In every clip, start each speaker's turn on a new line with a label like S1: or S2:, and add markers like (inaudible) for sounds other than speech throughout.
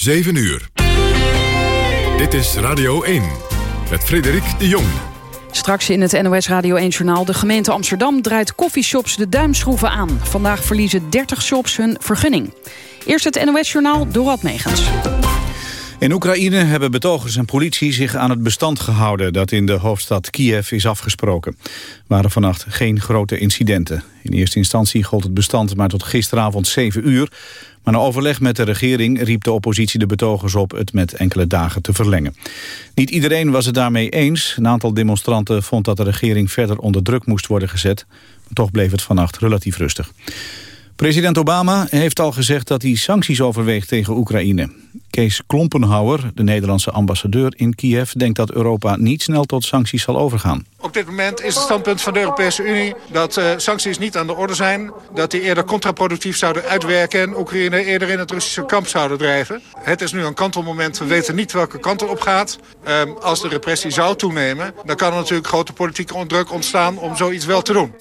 S1: 7 uur. Dit is Radio 1 met Frederik de Jong.
S2: Straks in het NOS Radio 1-journaal. De gemeente Amsterdam draait koffieshops de duimschroeven aan. Vandaag verliezen 30 shops hun vergunning. Eerst het NOS-journaal Dorad Megens.
S3: In Oekraïne hebben betogers en politie zich aan het bestand gehouden... dat in de hoofdstad Kiev is afgesproken. Er waren vannacht geen grote incidenten. In eerste instantie gold het bestand maar tot gisteravond 7 uur... maar na overleg met de regering riep de oppositie de betogers op... het met enkele dagen te verlengen. Niet iedereen was het daarmee eens. Een aantal demonstranten vond dat de regering verder onder druk moest worden gezet. Maar toch bleef het vannacht relatief rustig. President Obama heeft al gezegd dat hij sancties overweegt tegen Oekraïne. Kees Klompenhouwer, de Nederlandse ambassadeur in Kiev... denkt dat Europa niet snel tot sancties zal overgaan.
S4: Op dit moment is het standpunt van de Europese Unie... dat uh, sancties niet aan de orde zijn. Dat die eerder contraproductief zouden uitwerken... en Oekraïne eerder in het Russische kamp zouden drijven. Het is nu een kantelmoment. We weten niet welke kant erop gaat. Uh, als de repressie zou toenemen... dan kan er natuurlijk grote politieke druk ontstaan om zoiets wel te doen.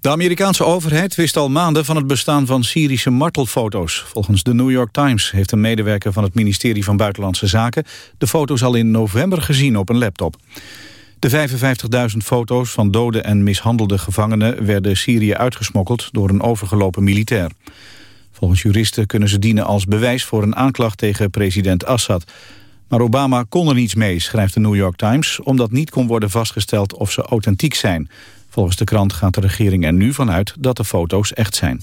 S3: De Amerikaanse overheid wist al maanden van het bestaan van Syrische martelfoto's. Volgens de New York Times heeft een medewerker van het ministerie van Buitenlandse Zaken... de foto's al in november gezien op een laptop. De 55.000 foto's van dode en mishandelde gevangenen... werden Syrië uitgesmokkeld door een overgelopen militair. Volgens juristen kunnen ze dienen als bewijs voor een aanklacht tegen president Assad. Maar Obama kon er niets mee, schrijft de New York Times... omdat niet kon worden vastgesteld of ze authentiek zijn... Volgens de krant gaat de regering er nu vanuit dat de foto's echt zijn.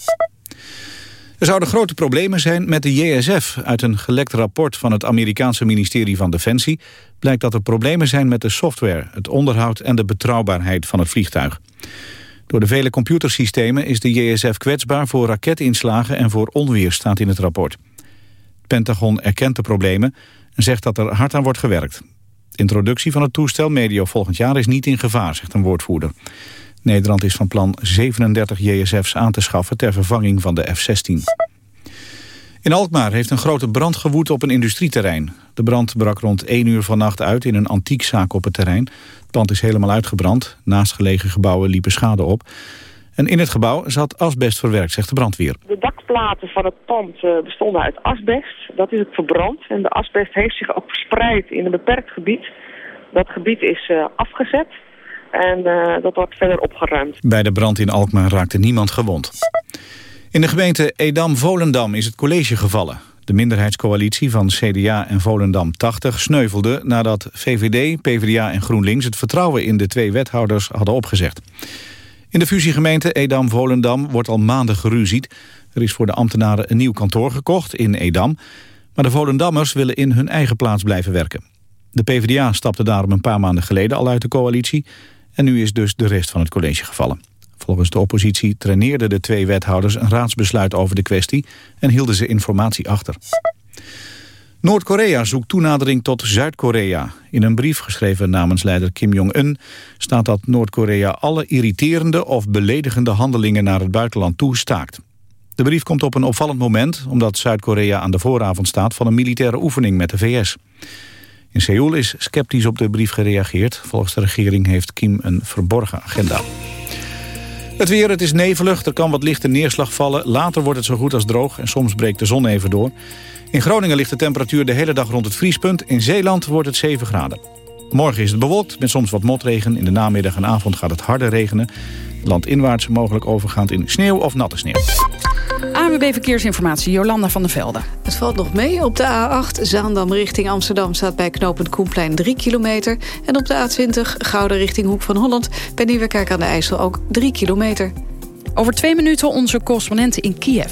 S3: Er zouden grote problemen zijn met de JSF. Uit een gelekt rapport van het Amerikaanse ministerie van Defensie... blijkt dat er problemen zijn met de software, het onderhoud... en de betrouwbaarheid van het vliegtuig. Door de vele computersystemen is de JSF kwetsbaar voor raketinslagen en voor onweer, staat in het rapport. Het Pentagon erkent de problemen en zegt dat er hard aan wordt gewerkt. De introductie van het toestel medio volgend jaar is niet in gevaar, zegt een woordvoerder. Nederland is van plan 37 JSF's aan te schaffen ter vervanging van de F-16. In Alkmaar heeft een grote brand gewoed op een industrieterrein. De brand brak rond 1 uur vannacht uit in een antiekzaak op het terrein. Het pand is helemaal uitgebrand. Naastgelegen gebouwen liepen schade op. En in het gebouw zat asbest verwerkt, zegt de brandweer.
S5: De dakplaten van het pand eh, bestonden uit asbest. Dat is het verbrand. En de asbest heeft zich ook verspreid in een beperkt gebied. Dat gebied is uh, afgezet. En uh, dat wordt verder opgeruimd.
S3: Bij de brand in Alkmaar raakte niemand gewond. In de gemeente Edam-Volendam is het college gevallen. De minderheidscoalitie van CDA en Volendam 80 sneuvelde... nadat VVD, PvdA en GroenLinks het vertrouwen in de twee wethouders hadden opgezegd. In de fusiegemeente Edam-Volendam wordt al maanden geruzied. Er is voor de ambtenaren een nieuw kantoor gekocht in Edam... maar de Volendammers willen in hun eigen plaats blijven werken. De PvdA stapte daarom een paar maanden geleden al uit de coalitie... en nu is dus de rest van het college gevallen. Volgens de oppositie traineerden de twee wethouders een raadsbesluit over de kwestie... en hielden ze informatie achter. Noord-Korea zoekt toenadering tot Zuid-Korea. In een brief geschreven namens leider Kim Jong-un... staat dat Noord-Korea alle irriterende of beledigende handelingen naar het buitenland toe staakt. De brief komt op een opvallend moment... omdat Zuid-Korea aan de vooravond staat van een militaire oefening met de VS. In Seoul is sceptisch op de brief gereageerd. Volgens de regering heeft Kim een verborgen agenda. Het weer, het is nevelig, er kan wat lichte neerslag vallen. Later wordt het zo goed als droog en soms breekt de zon even door. In Groningen ligt de temperatuur de hele dag rond het vriespunt. In Zeeland wordt het 7 graden. Morgen is het bewolkt met soms wat motregen. In de namiddag en avond gaat het harder regenen. Landinwaarts mogelijk overgaand in sneeuw of natte sneeuw.
S2: ANWB Verkeersinformatie, Jolanda van der Velde.
S6: Het valt nog mee. Op de A8 Zaandam richting Amsterdam staat bij knooppunt Koenplein 3 kilometer. En op de A20 Gouden richting Hoek van Holland bij Nieuwekerk aan de IJssel ook 3 kilometer.
S2: Over twee minuten onze correspondenten in Kiev.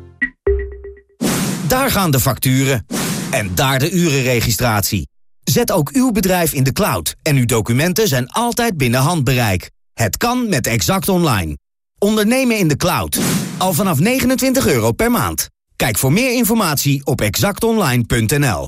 S7: Daar gaan de facturen. En daar de urenregistratie. Zet ook uw bedrijf in de cloud en uw documenten zijn altijd binnen handbereik. Het kan met Exact Online. Ondernemen in de cloud. Al vanaf 29 euro per maand. Kijk voor meer informatie op exactonline.nl.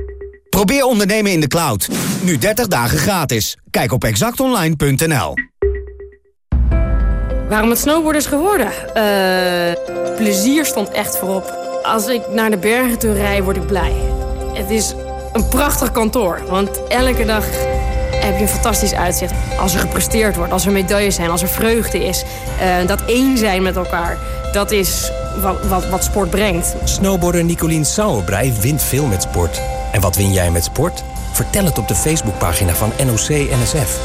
S7: Probeer ondernemen in de cloud. Nu 30 dagen gratis. Kijk op exactonline.nl.
S8: Waarom het snowboard is geworden? Uh, plezier stond echt voorop. Als ik naar de bergen toe rijd, word ik blij. Het is een prachtig kantoor, want elke dag heb je een fantastisch uitzicht. Als er gepresteerd wordt, als er medailles zijn, als er vreugde is. Uh, dat één zijn met elkaar, dat is wat, wat, wat sport brengt.
S9: Snowboarder Nicolien Sauerbrei wint veel met sport. En wat win jij met sport? Vertel het op de Facebookpagina van NOC NSF.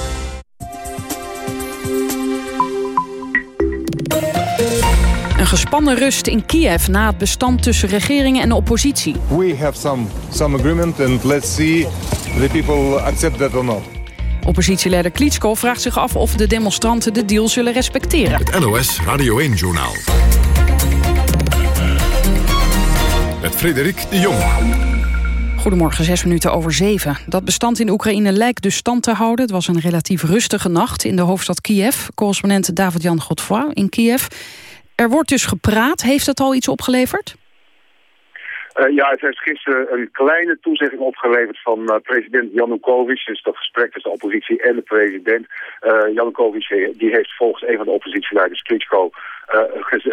S2: Een gespannen rust in Kiev na het bestand tussen regeringen en de oppositie.
S10: We have some, some agreement and let's see the people accept that or not.
S2: Oppositieleider Klitschko vraagt zich af of de demonstranten de deal zullen respecteren.
S1: Het NOS Radio 1-journaal. Met Frederik de Jong.
S2: Goedemorgen, zes minuten over zeven. Dat bestand in Oekraïne lijkt dus stand te houden. Het was een relatief rustige nacht in de hoofdstad Kiev. Correspondent David-Jan Godfroy in Kiev. Er wordt dus gepraat. Heeft het al iets opgeleverd?
S11: Uh, ja, het heeft gisteren een kleine toezegging opgeleverd van uh, president Janukovic. Dus dat gesprek tussen de oppositie en de president. Uh, Janukovic die heeft volgens een van de oppositieleiders, Klitschko,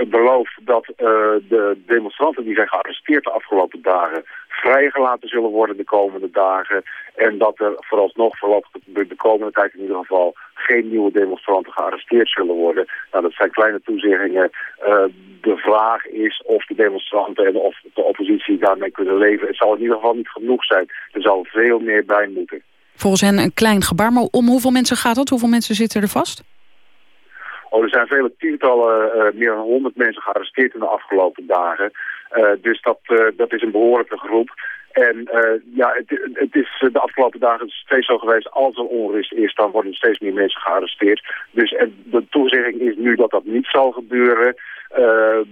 S11: beloofd dat de demonstranten die zijn gearresteerd de afgelopen dagen vrijgelaten zullen worden de komende dagen. En dat er vooralsnog, voorlopig de komende tijd in ieder geval, geen nieuwe demonstranten gearresteerd zullen worden. Nou, dat zijn kleine toezeggingen. Uh, de vraag is of de demonstranten en of de oppositie daarmee kunnen leven. Het zal in ieder geval niet genoeg zijn. Er zal veel meer bij moeten.
S2: Volgens hen een klein gebaar, maar om hoeveel mensen gaat het? Hoeveel mensen zitten er vast?
S11: Oh, er zijn vele tientallen, uh, meer dan honderd mensen gearresteerd in de afgelopen dagen. Uh, dus dat, uh, dat is een behoorlijke groep. En ja, het, het, is de afgelopen dagen steeds zo geweest, als er onrust is, dan worden steeds meer mensen gearresteerd. Dus de toezegging is nu dat dat niet zal gebeuren.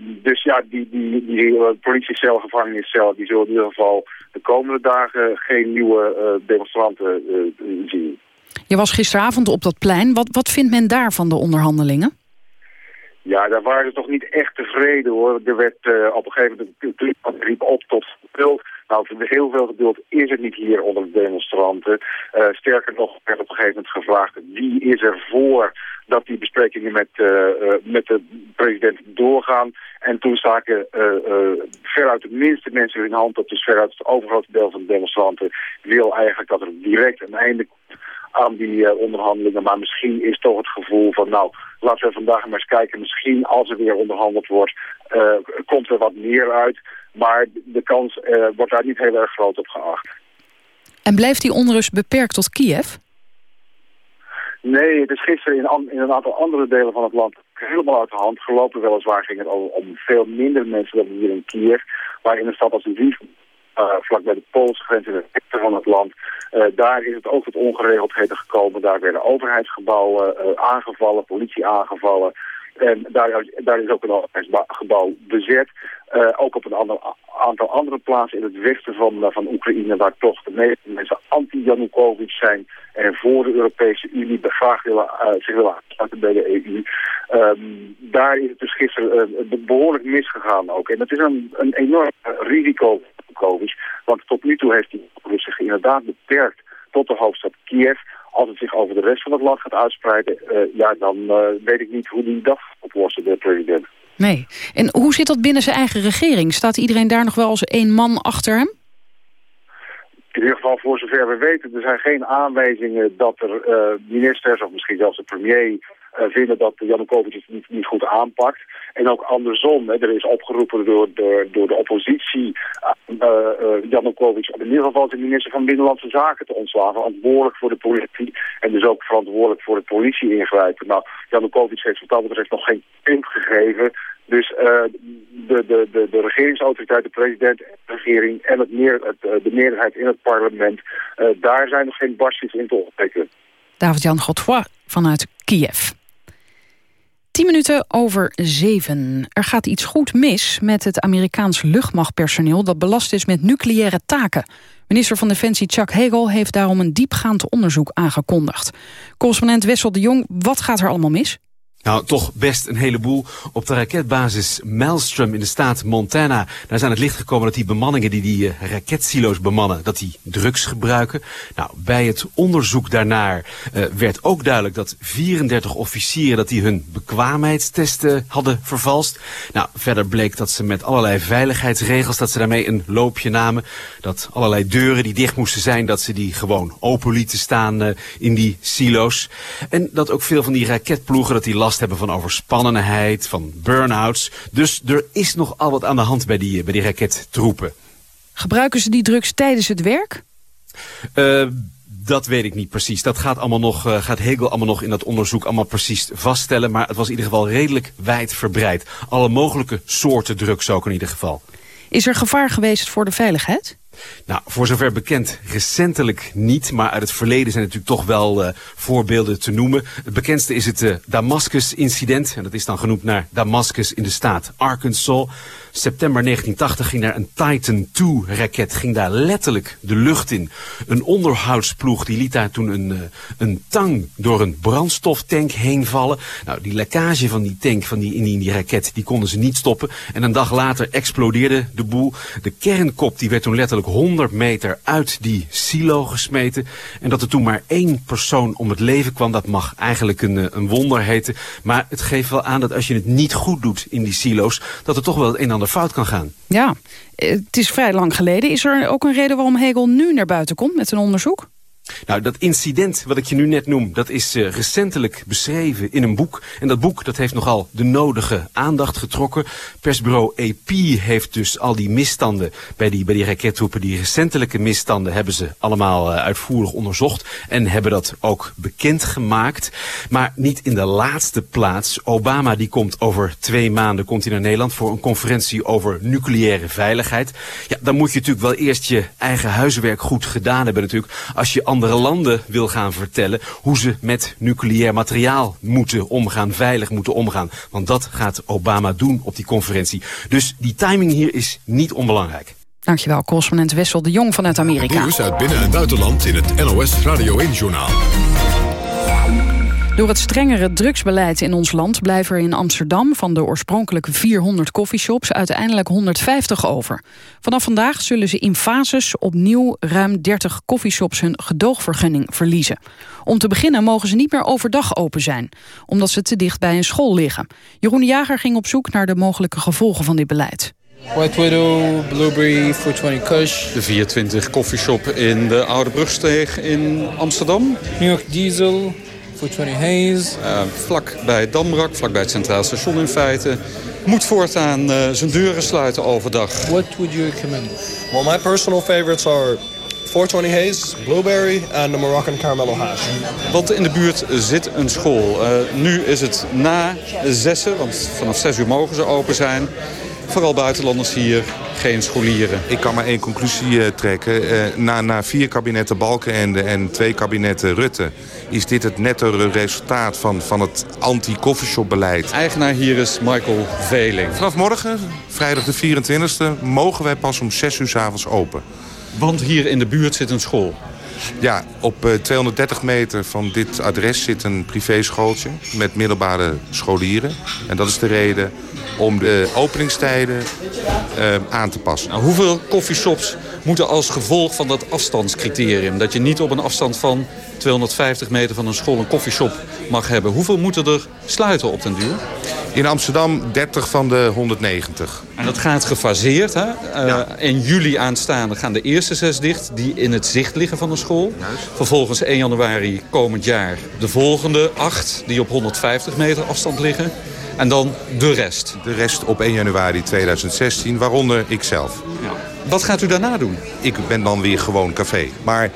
S11: Dus ja, die, die, die politiecel, gevangeniscel, die zullen in ieder geval de komende dagen geen nieuwe demonstranten zien.
S2: Je was gisteravond op dat plein. Wat, wat vindt men daar van de onderhandelingen?
S11: Ja, daar waren ze toch niet echt tevreden hoor. Er werd uh, op een gegeven moment een riep op tot geduld. Nou, heel veel geduld is er niet hier onder de demonstranten. Uh, sterker nog werd op een gegeven moment gevraagd wie is er voor dat die besprekingen met, uh, met de president doorgaan. En toen staken veruit de minste mensen hun hand op. Dus veruit het overgrote deel van de demonstranten wil eigenlijk dat er direct een einde komt aan die uh, onderhandelingen. Maar misschien is toch het gevoel van, nou, laten we vandaag maar eens kijken. Misschien als er weer onderhandeld wordt, uh, komt er wat meer uit. Maar de kans uh, wordt daar niet heel erg groot op geacht.
S2: En blijft die onrust beperkt tot Kiev?
S11: Nee, het is gisteren in, in, een aantal andere delen van het land helemaal uit de hand gelopen. Weliswaar ging het om, om veel minder mensen dan hier in Kiev. Maar in een stad als Lviv uh, vlak bij de Poolse grens in het westen van het land. Uh, daar is het ook tot ongeregeldheden gekomen. Daar werden overheidsgebouwen uh, aangevallen, politie aangevallen. En daar, daar is ook een overheidsgebouw bezet. Ook op een aantal andere plaatsen in het westen van, van Oekraïne... waar toch de meeste mensen anti-Janukovic zijn... en voor de Europese Unie graag willen, zich willen aansluiten bij de EU. Um, daar is het dus gisteren behoorlijk misgegaan ook. En dat is een, een enorm risico Janukovic. Want tot nu toe heeft hij zich inderdaad beperkt tot de hoofdstad Kiev. Als het zich over de rest van het land gaat uitspreiden, uh, ja, dan uh, weet ik niet hoe die dat oplossen, de president.
S2: Nee. En hoe zit dat binnen zijn eigen regering? Staat iedereen daar nog wel als één man achter hem?
S11: In ieder geval, voor zover we weten, er zijn geen aanwijzingen dat er uh, ministers of misschien zelfs de premier vinden dat Janukovic het niet, goed aanpakt. En ook andersom, hè, er is opgeroepen door, door, de oppositie uh, uh, Janukovic in ieder geval de minister van Binnenlandse Zaken te ontslagen, verantwoordelijk voor de politie en dus ook verantwoordelijk voor de politie ingrijpen. Nou, Janukovic heeft wat dat betreft nog geen punt gegeven. Dus de, de, de, de regeringsautoriteit, de president, de regering en het meer, het, de meerderheid in het parlement, daar zijn nog geen barstjes in te ontdekken.
S2: David-Jan Godfroy vanuit Kiev. 10 minuten over zeven. Er gaat iets goed mis met het Amerikaans luchtmachtpersoneel... dat belast is met nucleaire taken. Minister van Defensie Chuck Hagel heeft daarom een diepgaand onderzoek aangekondigd. Correspondent Wessel de Jong, wat gaat er allemaal mis?
S12: Nou, toch best een heleboel. Op de raketbasis Maelstrom in de staat Montana... daar zijn het licht gekomen dat die bemanningen die die uh, raketsilo's bemannen... dat die drugs gebruiken. Nou, bij het onderzoek daarnaar uh, werd ook duidelijk dat 34 officieren... dat die hun bekwaamheidstesten hadden vervalst. Nou, verder bleek dat ze met allerlei veiligheidsregels... dat ze daarmee een loopje namen. Dat allerlei deuren die dicht moesten zijn... dat ze die gewoon open lieten staan uh, in die silo's. En dat ook veel van die raketploegen... dat die last hebben van overspannenheid, van burn-outs. Dus er is nog al wat aan de hand bij die, bij die rakettroepen.
S2: Gebruiken ze die drugs tijdens het werk?
S12: Uh, dat weet ik niet precies. Dat gaat, allemaal nog, uh, gaat Hegel allemaal nog in dat onderzoek allemaal precies vaststellen. Maar het was in ieder geval redelijk wijd verbreid. Alle mogelijke soorten drugs ook in ieder geval.
S2: Is er gevaar geweest voor de veiligheid?
S12: Nou, voor zover bekend recentelijk niet, maar uit het verleden zijn natuurlijk toch wel uh, voorbeelden te noemen. Het bekendste is het uh, Damascus-incident, en dat is dan genoemd naar Damascus in de staat Arkansas. September 1980 ging daar een Titan II-raket, ging daar letterlijk de lucht in. Een onderhoudsploeg die liet daar toen een, uh, een tang door een brandstoftank heen vallen. Nou, die lekkage van die tank, van die, in die raket, die konden ze niet stoppen. En een dag later explodeerde de boel. De kernkop die werd toen letterlijk 100 meter uit die silo gesmeten. En dat er toen maar één persoon om het leven kwam, dat mag eigenlijk een, een wonder heten. Maar het geeft wel aan dat als je het niet goed doet in die silo's, dat er toch wel het een en ander fout kan gaan.
S2: Ja, het is vrij lang geleden. Is er ook een reden waarom Hegel nu naar buiten komt met een onderzoek?
S12: Nou, dat incident wat ik je nu net noem, dat is uh, recentelijk beschreven in een boek. En dat boek dat heeft nogal de nodige aandacht getrokken. Persbureau AP heeft dus al die misstanden bij die, bij die die recentelijke misstanden, hebben ze allemaal uh, uitvoerig onderzocht. En hebben dat ook bekendgemaakt. Maar niet in de laatste plaats. Obama die komt over twee maanden komt hij naar Nederland voor een conferentie over nucleaire veiligheid. Ja, dan moet je natuurlijk wel eerst je eigen huiswerk goed gedaan hebben natuurlijk. Als je andere landen wil gaan vertellen hoe ze met nucleair materiaal moeten omgaan, veilig moeten omgaan. Want dat gaat Obama doen op die conferentie. Dus die timing hier is niet onbelangrijk.
S2: Dankjewel, correspondent Wessel de Jong vanuit Amerika.
S1: Nieuws uit binnen- en buitenland in het NOS Radio 1-journaal.
S2: Door het strengere drugsbeleid in ons land blijven er in Amsterdam van de oorspronkelijke 400 coffeeshops uiteindelijk 150 over. Vanaf vandaag zullen ze in fases opnieuw ruim 30 coffeeshops hun gedoogvergunning verliezen. Om te beginnen mogen ze niet meer overdag open zijn, omdat ze te dicht bij een school liggen. Jeroen de Jager ging op zoek naar de mogelijke gevolgen van dit beleid.
S13: White Widow, Blueberry, 420 Kush.
S14: De 420 coffeeshop in de Oude Brugsteeg in Amsterdam.
S13: New York Diesel, 420 Haze.
S14: Uh, vlak bij Damrak, vlak bij het Centraal Station in feite. Moet voortaan uh, zijn deuren sluiten overdag.
S13: What would you recommend?
S15: Well, my personal favorites are 420 Haze, Blueberry en de Moroccan Caramello Hash.
S14: Want in de buurt zit een school. Uh, nu is het na zessen, want vanaf 6 uur mogen ze open zijn. Vooral buitenlanders hier, geen scholieren.
S16: Ik kan maar één conclusie uh, trekken. Uh, na, na vier kabinetten Balkenende en twee kabinetten Rutte... is dit het nettere resultaat van, van het anti-coffeeshop-beleid.
S14: Eigenaar hier is Michael Veling.
S16: Vanaf morgen, vrijdag de 24e, mogen wij pas om 6 uur s avonds open.
S14: Want hier in de buurt zit een school.
S16: Ja, op uh, 230 meter van dit adres zit een privéschooltje met middelbare scholieren. En dat is de reden om de openingstijden uh, aan te passen.
S14: Nou, hoeveel coffeeshops moeten als gevolg van dat afstandscriterium... dat je niet op een afstand van 250 meter van een school een coffeeshop mag hebben... hoeveel moeten er sluiten op den duur?
S16: In Amsterdam 30 van de 190.
S14: En dat gaat gefaseerd. Hè? Uh, ja. In juli aanstaande gaan de eerste zes dicht... die in het zicht liggen van de school.
S16: Juist.
S14: Vervolgens 1 januari komend jaar de volgende acht... die op 150 meter afstand liggen. En dan de rest.
S16: De rest op 1 januari 2016, waaronder ikzelf.
S14: Ja. Wat gaat u daarna doen?
S16: Ik ben dan weer gewoon café. Maar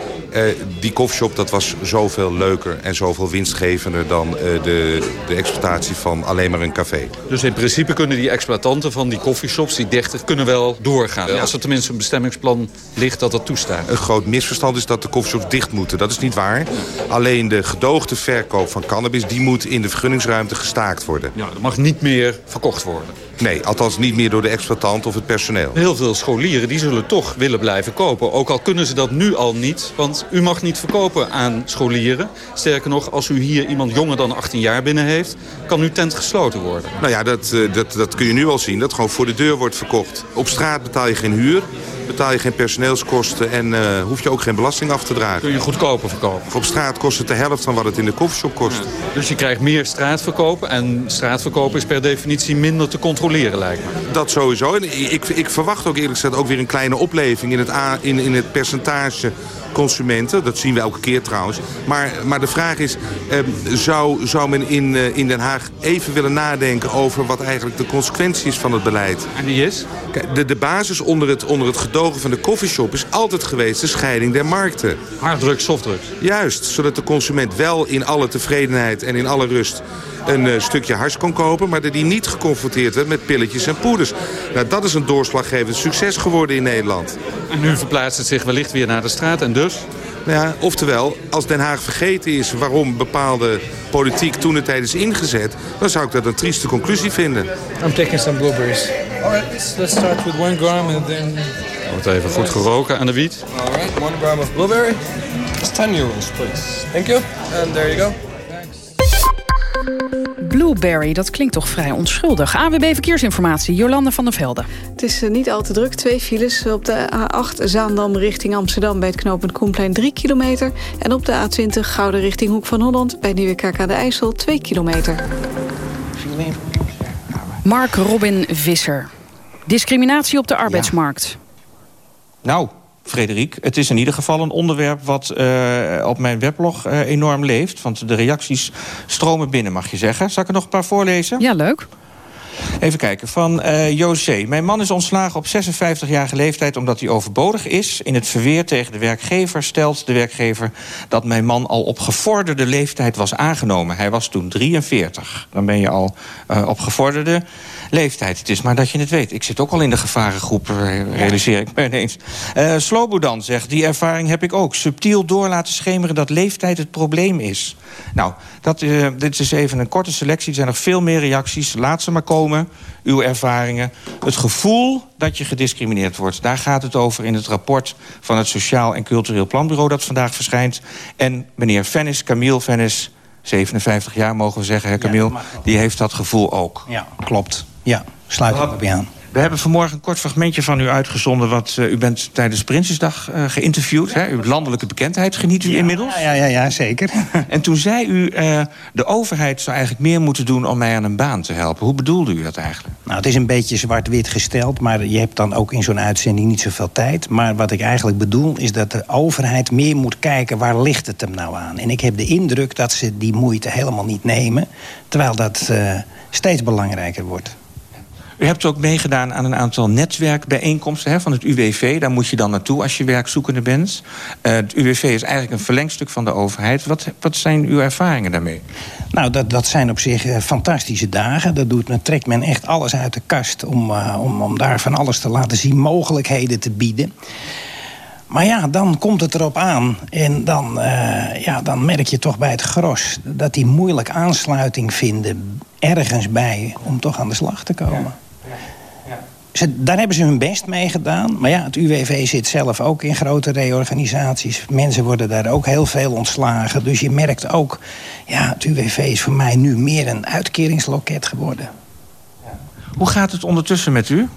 S16: die koffieshop dat was zoveel leuker en zoveel winstgevender... dan eh, de, de exploitatie van alleen maar een café.
S14: Dus in principe kunnen die exploitanten van die koffieshops, die 30, kunnen wel doorgaan. Als er tenminste een bestemmingsplan ligt dat dat toestaat.
S16: Een groot misverstand is dat de koffieshops dicht moeten. Dat is niet waar. Alleen de gedoogde verkoop van cannabis... die moet in de vergunningsruimte gestaakt worden.
S14: Ja, er mag niet meer verkocht worden.
S16: Nee, althans niet meer door de exploitant of het personeel.
S14: Heel veel scholieren die zullen toch willen blijven kopen. Ook al kunnen ze dat nu al niet. Want u mag niet verkopen aan scholieren. Sterker nog, als u hier iemand jonger dan 18 jaar binnen heeft... kan uw tent gesloten worden.
S16: Nou ja, dat, eh, dat, dat kun je nu al zien. Dat gewoon voor de deur wordt verkocht. Op straat betaal je geen huur betaal je geen personeelskosten en uh, hoef je ook geen belasting af te dragen.
S14: Kun je goedkoper verkopen?
S16: Op straat kost het de helft van wat het in de koffieshop kost.
S14: Dus je krijgt meer straatverkoop en straatverkoop is per definitie minder te controleren lijkt me.
S16: Dat sowieso. En ik, ik verwacht ook eerlijk gezegd ook weer een kleine opleving in het, in, in het percentage Dat zien we elke keer trouwens. Maar, maar de vraag is, eh, zou, zou men in, eh, in Den Haag even willen nadenken... over wat eigenlijk de consequentie is van het beleid?
S14: En die is?
S16: De, de basis onder het, onder het gedogen van de koffieshop is altijd geweest de scheiding der markten.
S14: Harddrugs, softdrugs.
S16: Juist, zodat de consument wel in alle tevredenheid en in alle rust een uh, stukje hars kon kopen... maar dat die niet geconfronteerd werd met pilletjes en poeders. Nou, dat is een doorslaggevend succes geworden in Nederland.
S14: En nu verplaatst het zich wellicht weer naar de straat en dus?
S16: Nou ja, oftewel, als Den Haag vergeten is waarom bepaalde politiek toen het tijd is ingezet... dan zou ik dat een trieste conclusie vinden.
S13: I'm taking some blueberries. Alright, let's start with one gram and then...
S14: Wordt even goed geroken aan de wiet.
S13: Alright, one gram of blueberry. It's 10 euros, please. Thank you. And there you go.
S2: Blueberry, dat klinkt toch vrij onschuldig. AWB Verkeersinformatie, Jolande van der Velde.
S6: Het is eh, niet al te druk. Twee files op de A8 Zaandam richting Amsterdam... bij het knooppunt Koenplein 3 kilometer. En op de A20 Gouden richting Hoek van Holland... bij Nieuwekerk aan de IJssel 2 kilometer.
S2: Mark Robin Visser. Discriminatie op de arbeidsmarkt.
S17: Nou, Frederik. Het is in ieder geval een onderwerp wat uh, op mijn weblog uh, enorm leeft. Want de reacties stromen binnen, mag je zeggen. Zal ik er nog een paar voorlezen?
S2: Ja, leuk.
S17: Even kijken, van uh, José. Mijn man is ontslagen op 56-jarige leeftijd omdat hij overbodig is. In het verweer tegen de werkgever stelt de werkgever... dat mijn man al op gevorderde leeftijd was aangenomen. Hij was toen 43. Dan ben je al uh, op gevorderde leeftijd. Het is maar dat je het weet. Ik zit ook al in de gevarengroep, realiseer ik me ineens. Uh, Slobodan zegt, die ervaring heb ik ook. Subtiel door laten schemeren dat leeftijd het probleem is. Nou, dat, dit is even een korte selectie. Er zijn nog veel meer reacties. Laat ze maar komen, uw ervaringen. Het gevoel dat je gediscrimineerd wordt. Daar gaat het over in het rapport van het Sociaal en Cultureel Planbureau... dat vandaag verschijnt. En meneer Vennis, Camille Vennis... 57 jaar mogen we zeggen, hè, Camille? Ja, die heeft dat gevoel ook.
S18: Ja, klopt. Ja, sluit ik bij aan.
S17: We hebben vanmorgen een kort fragmentje van u uitgezonden... wat uh, u bent tijdens Prinsjesdag uh, geïnterviewd. Hè? Uw landelijke bekendheid geniet u
S18: ja,
S17: inmiddels.
S18: Ja, ja, ja, zeker. (laughs)
S17: en toen zei u... Uh, de overheid zou eigenlijk meer moeten doen om mij aan een baan te helpen. Hoe bedoelde u dat eigenlijk?
S18: Nou, het is een beetje zwart-wit gesteld... maar je hebt dan ook in zo'n uitzending niet zoveel tijd. Maar wat ik eigenlijk bedoel is dat de overheid meer moet kijken... waar ligt het hem nou aan? En ik heb de indruk dat ze die moeite helemaal niet nemen... terwijl dat steeds belangrijker wordt.
S17: U hebt ook meegedaan aan een aantal netwerkbijeenkomsten hè, van het UWV. Daar moet je dan naartoe als je werkzoekende bent. Uh, het UWV is eigenlijk een verlengstuk van de overheid. Wat, wat zijn uw ervaringen daarmee?
S18: Nou, dat, dat zijn op zich uh, fantastische dagen. Dat doet, dan trekt men echt alles uit de kast... Om, uh, om, om daar van alles te laten zien, mogelijkheden te bieden. Maar ja, dan komt het erop aan. En dan, uh, ja, dan merk je toch bij het gros... dat die moeilijk aansluiting vinden ergens bij... om toch aan de slag te komen. Ja. Daar hebben ze hun best mee gedaan. Maar ja, het UWV zit zelf ook in grote reorganisaties. Mensen worden daar ook heel veel ontslagen. Dus je merkt ook, ja, het UWV is voor mij nu meer een uitkeringsloket geworden.
S17: Hoe gaat het ondertussen met u?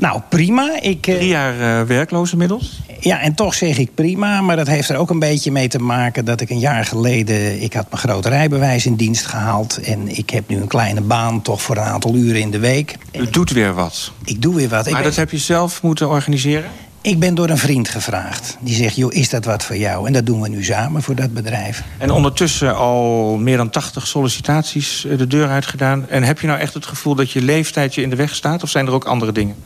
S18: Nou, prima. Ik,
S17: Drie jaar uh, werkloos inmiddels?
S18: Ja, en toch zeg ik prima. Maar dat heeft er ook een beetje mee te maken dat ik een jaar geleden... ik had mijn grote rijbewijs in dienst gehaald. En ik heb nu een kleine baan, toch voor een aantal uren in de week.
S17: U doet weer wat?
S18: Ik doe weer wat.
S17: Maar dat heb je zelf moeten organiseren?
S18: Ik ben door een vriend gevraagd. Die zegt, joh, is dat wat voor jou? En dat doen we nu samen voor dat bedrijf.
S17: En ondertussen al meer dan 80 sollicitaties de deur uitgedaan. En heb je nou echt het gevoel dat je leeftijd je in de weg staat? Of zijn er ook andere dingen?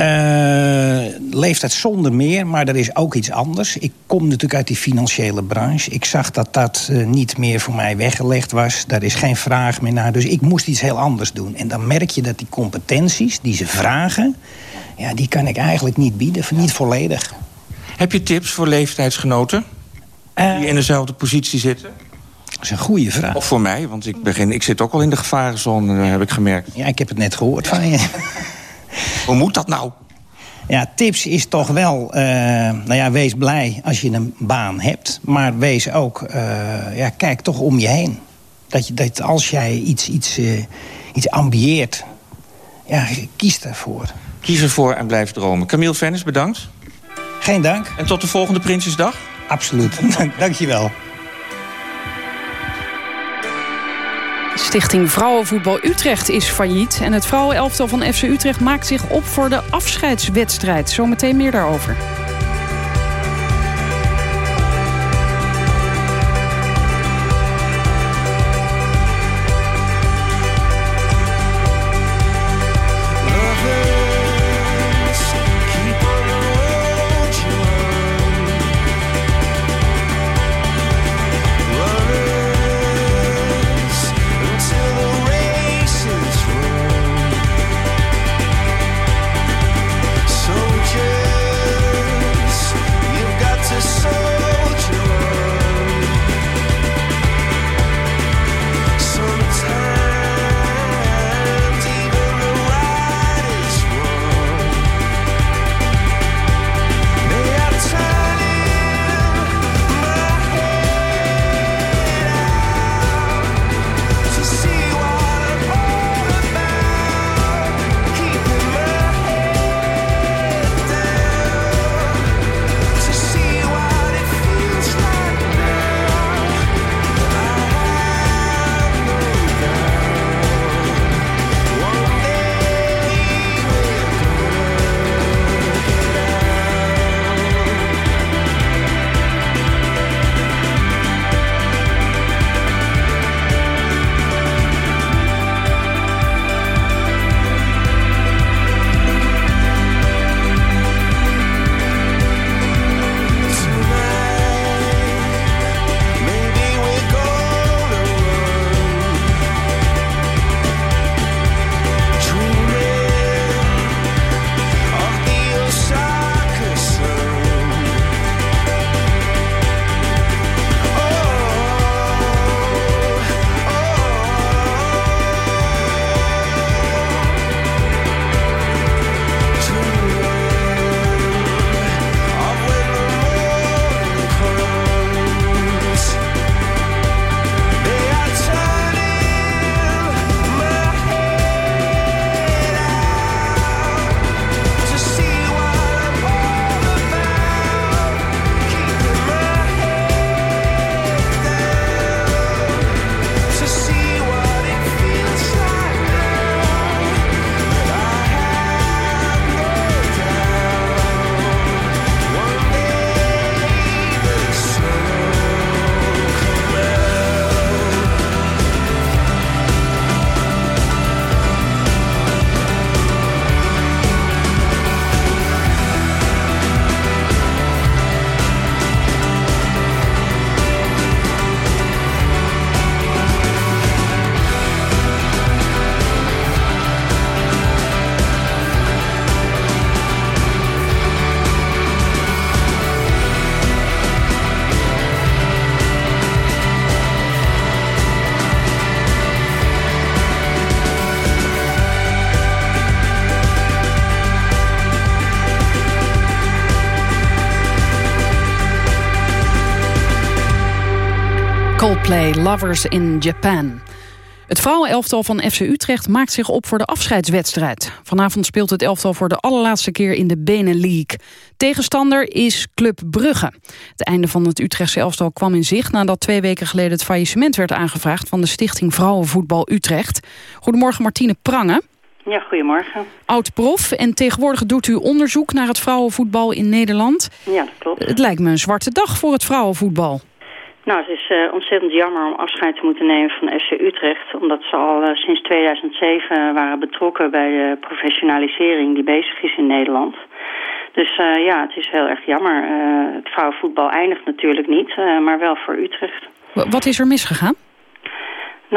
S18: Uh, leeftijd zonder meer, maar er is ook iets anders. Ik kom natuurlijk uit die financiële branche. Ik zag dat dat uh, niet meer voor mij weggelegd was. Daar is geen vraag meer naar. Dus ik moest iets heel anders doen. En dan merk je dat die competenties die ze vragen... Ja, die kan ik eigenlijk niet bieden, niet volledig.
S17: Heb je tips voor leeftijdsgenoten
S18: Uh,
S17: die in dezelfde positie zitten?
S18: Dat is een goede vraag.
S17: Of voor mij, want ik, begin, ik zit ook al in de gevarenzone, heb ik gemerkt.
S18: Ja, ik heb het net gehoord van je. (laughs)
S17: Hoe moet dat nou?
S18: Ja, tips is toch wel... Uh, nou ja, wees blij als je een baan hebt. Maar wees ook... Uh, ja, kijk toch om je heen. Dat, je, dat als jij iets, iets, uh, iets ambieert... Ja, kies daarvoor.
S17: Kies ervoor en blijf dromen. Camille Vennis, bedankt.
S18: Geen dank.
S17: En tot de volgende Prinsjesdag?
S18: Absoluut. (laughs) Dank je wel.
S9: Stichting Vrouwenvoetbal Utrecht is failliet. En het vrouwenelftal van FC Utrecht maakt zich op voor de afscheidswedstrijd. Zometeen meer daarover. Lovers in Japan. Het vrouwenelftal van FC Utrecht maakt zich op voor de afscheidswedstrijd. Vanavond speelt het elftal voor de allerlaatste keer in de Benelink. Tegenstander is Club Brugge. Het einde van het Utrechtse elftal kwam in zicht... nadat twee weken geleden het faillissement werd aangevraagd... van de Stichting Vrouwenvoetbal Utrecht. Goedemorgen Martine Prangen.
S19: Ja, goedemorgen.
S9: Oud-prof en tegenwoordig doet u onderzoek naar het vrouwenvoetbal in Nederland.
S19: Ja, dat klopt.
S9: Het lijkt me een zwarte dag voor het vrouwenvoetbal.
S19: Nou, het is uh, ontzettend jammer om afscheid te moeten nemen van FC Utrecht. Omdat ze al uh, sinds 2007 waren betrokken bij de professionalisering die bezig is in Nederland. Dus uh, ja, het is heel erg jammer. het vrouwenvoetbal eindigt natuurlijk niet, maar wel voor Utrecht.
S2: Wat is er misgegaan?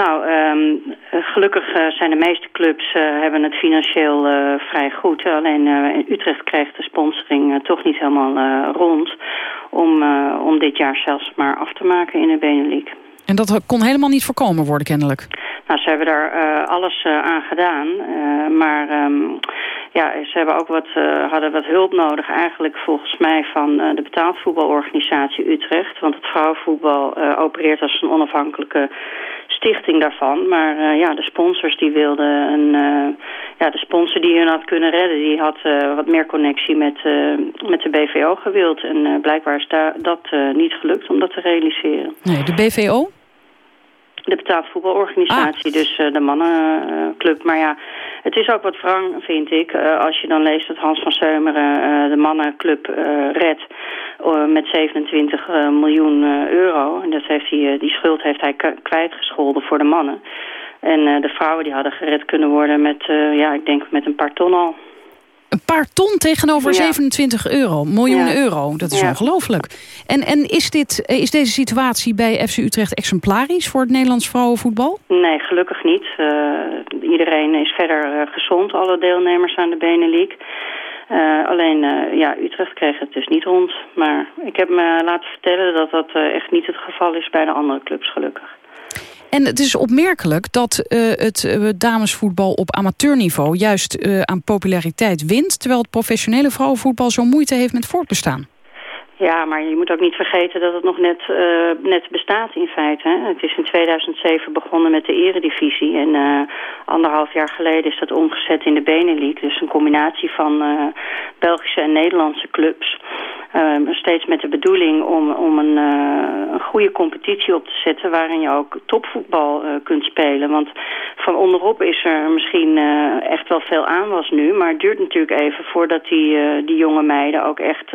S19: Nou, um, gelukkig uh, zijn de meeste clubs uh, hebben het financieel uh, vrij goed. Alleen in Utrecht krijgt de sponsoring toch niet helemaal rond om, om dit jaar zelfs maar af te maken in de Benelux.
S2: En dat kon helemaal niet voorkomen worden kennelijk?
S19: Nou, ze hebben daar alles aan gedaan. maar um, ja, ze hebben ook wat, hadden wat hulp nodig eigenlijk volgens mij van de betaalvoetbalorganisatie Utrecht. Want het vrouwenvoetbal opereert als een onafhankelijke stichting daarvan. Maar uh, ja, de sponsors die wilden een... Uh, ja, de sponsor die hun had kunnen redden, die had uh, wat meer connectie met, met de BVO gewild. En blijkbaar is daar, dat niet gelukt om dat te realiseren.
S2: Nee, de BVO?
S19: De betaald voetbalorganisatie, ah. dus de mannenclub. Maar ja, het is ook wat wrang, vind ik, als je dan leest dat Hans van Seumeren de mannenclub redt met 27 miljoen euro. En dat heeft hij, die schuld heeft hij kwijtgescholden voor de mannen. En de vrouwen die hadden gered kunnen worden met, ja, ik denk met een paar ton al.
S2: Een paar ton tegenover 27 euro, miljoen euro. Dat is ongelooflijk. En, en is, dit, is deze situatie bij FC Utrecht exemplarisch voor het Nederlands vrouwenvoetbal?
S19: Nee, gelukkig niet. Uh, iedereen is verder uh, gezond, alle deelnemers aan de Benelux. Uh, alleen, ja, Utrecht kreeg het dus niet rond. Maar ik heb me laten vertellen dat dat echt niet het geval is bij de andere clubs, gelukkig.
S2: En het is opmerkelijk dat uh, het uh, damesvoetbal op amateurniveau... juist uh, aan populariteit wint... terwijl het professionele vrouwenvoetbal zo moeite heeft met voortbestaan.
S19: Ja, maar je moet ook niet vergeten dat het nog net, uh, net bestaat in feite. Hè? Het is in 2007 begonnen met de eredivisie. En uh, anderhalf jaar geleden is dat omgezet in de Benelux. Dus een combinatie van uh, Belgische en Nederlandse clubs. Ehm, steeds met de bedoeling om, om een, een, goede competitie op te zetten... waarin je ook topvoetbal kunt spelen. Want van onderop is er misschien echt wel veel aanwas nu. Maar het duurt natuurlijk even voordat die, die jonge meiden ook echt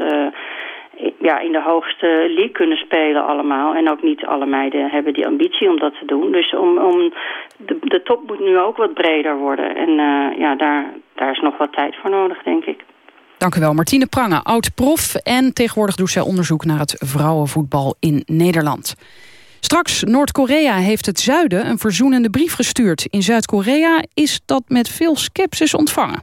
S19: ja, in de hoogste league kunnen spelen allemaal. En ook niet alle meiden hebben die ambitie om dat te doen. Dus om, om de, top moet nu ook wat breder worden. En uh, ja, daar, daar is nog wat tijd voor nodig, denk ik.
S2: Dank u wel, Martine Prange, oud-prof... en tegenwoordig doet zij onderzoek naar het vrouwenvoetbal in Nederland. Straks, Noord-Korea heeft het zuiden een verzoenende brief gestuurd. In Zuid-Korea is dat met veel sceptisch ontvangen.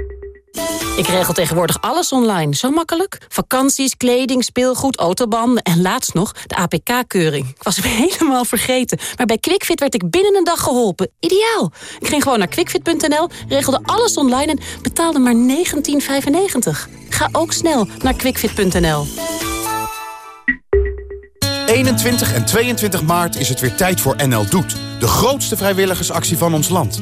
S20: Ik regel tegenwoordig alles online. Zo makkelijk. Vakanties, kleding, speelgoed, autobanden en laatst nog de APK-keuring. Ik was hem (laughs) helemaal vergeten. Maar bij QuickFit werd ik binnen een dag geholpen. Ideaal. Ik ging gewoon naar quickfit.nl, regelde alles online en betaalde maar 19,95. Ga ook snel naar quickfit.nl.
S21: 21 en 22 maart is het weer tijd voor NL Doet. De grootste vrijwilligersactie van ons land.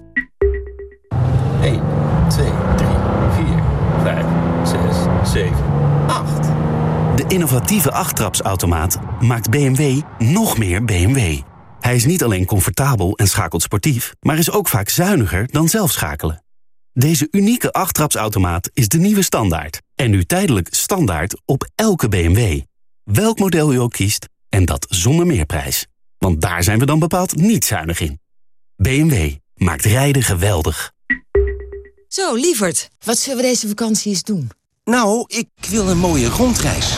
S12: Innovatieve achttrapsautomaat maakt BMW nog meer BMW. Hij is niet alleen comfortabel en schakelt sportief, maar is ook vaak zuiniger dan zelf schakelen. Deze unieke achttrapsautomaat is de nieuwe standaard. En nu tijdelijk standaard op elke BMW. Welk model u ook kiest, en dat zonder meerprijs. Want daar zijn we dan bepaald niet zuinig in. BMW maakt rijden geweldig.
S22: Zo, lieverd, wat zullen we deze vakantie eens doen?
S23: Nou, ik wil een mooie rondreis.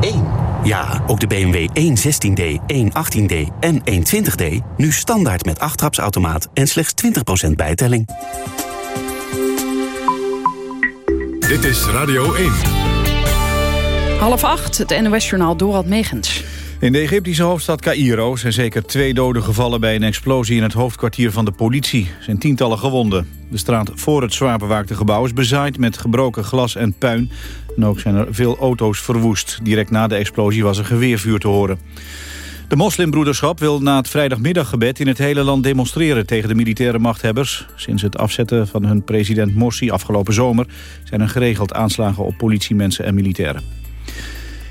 S12: 1 Ja, ook de BMW 116D, 118D en 120D nu standaard met 8 trapsautomaat en slechts 20% bijtelling.
S1: Dit is Radio 1.
S2: Half acht, het NOS-journaal Dorald Megens.
S3: In de Egyptische hoofdstad Cairo zijn zeker twee doden gevallen... bij een explosie in het hoofdkwartier van de politie. Er zijn tientallen gewonden. De straat voor het zwaar bewaakte gebouw is bezaaid met gebroken glas en puin. En ook zijn er veel auto's verwoest. Direct na de explosie was een geweervuur te horen. De moslimbroederschap wil na het vrijdagmiddaggebed in het hele land demonstreren tegen de militaire machthebbers. Sinds het afzetten van hun president Morsi afgelopen zomer zijn er geregeld aanslagen op politiemensen en militairen.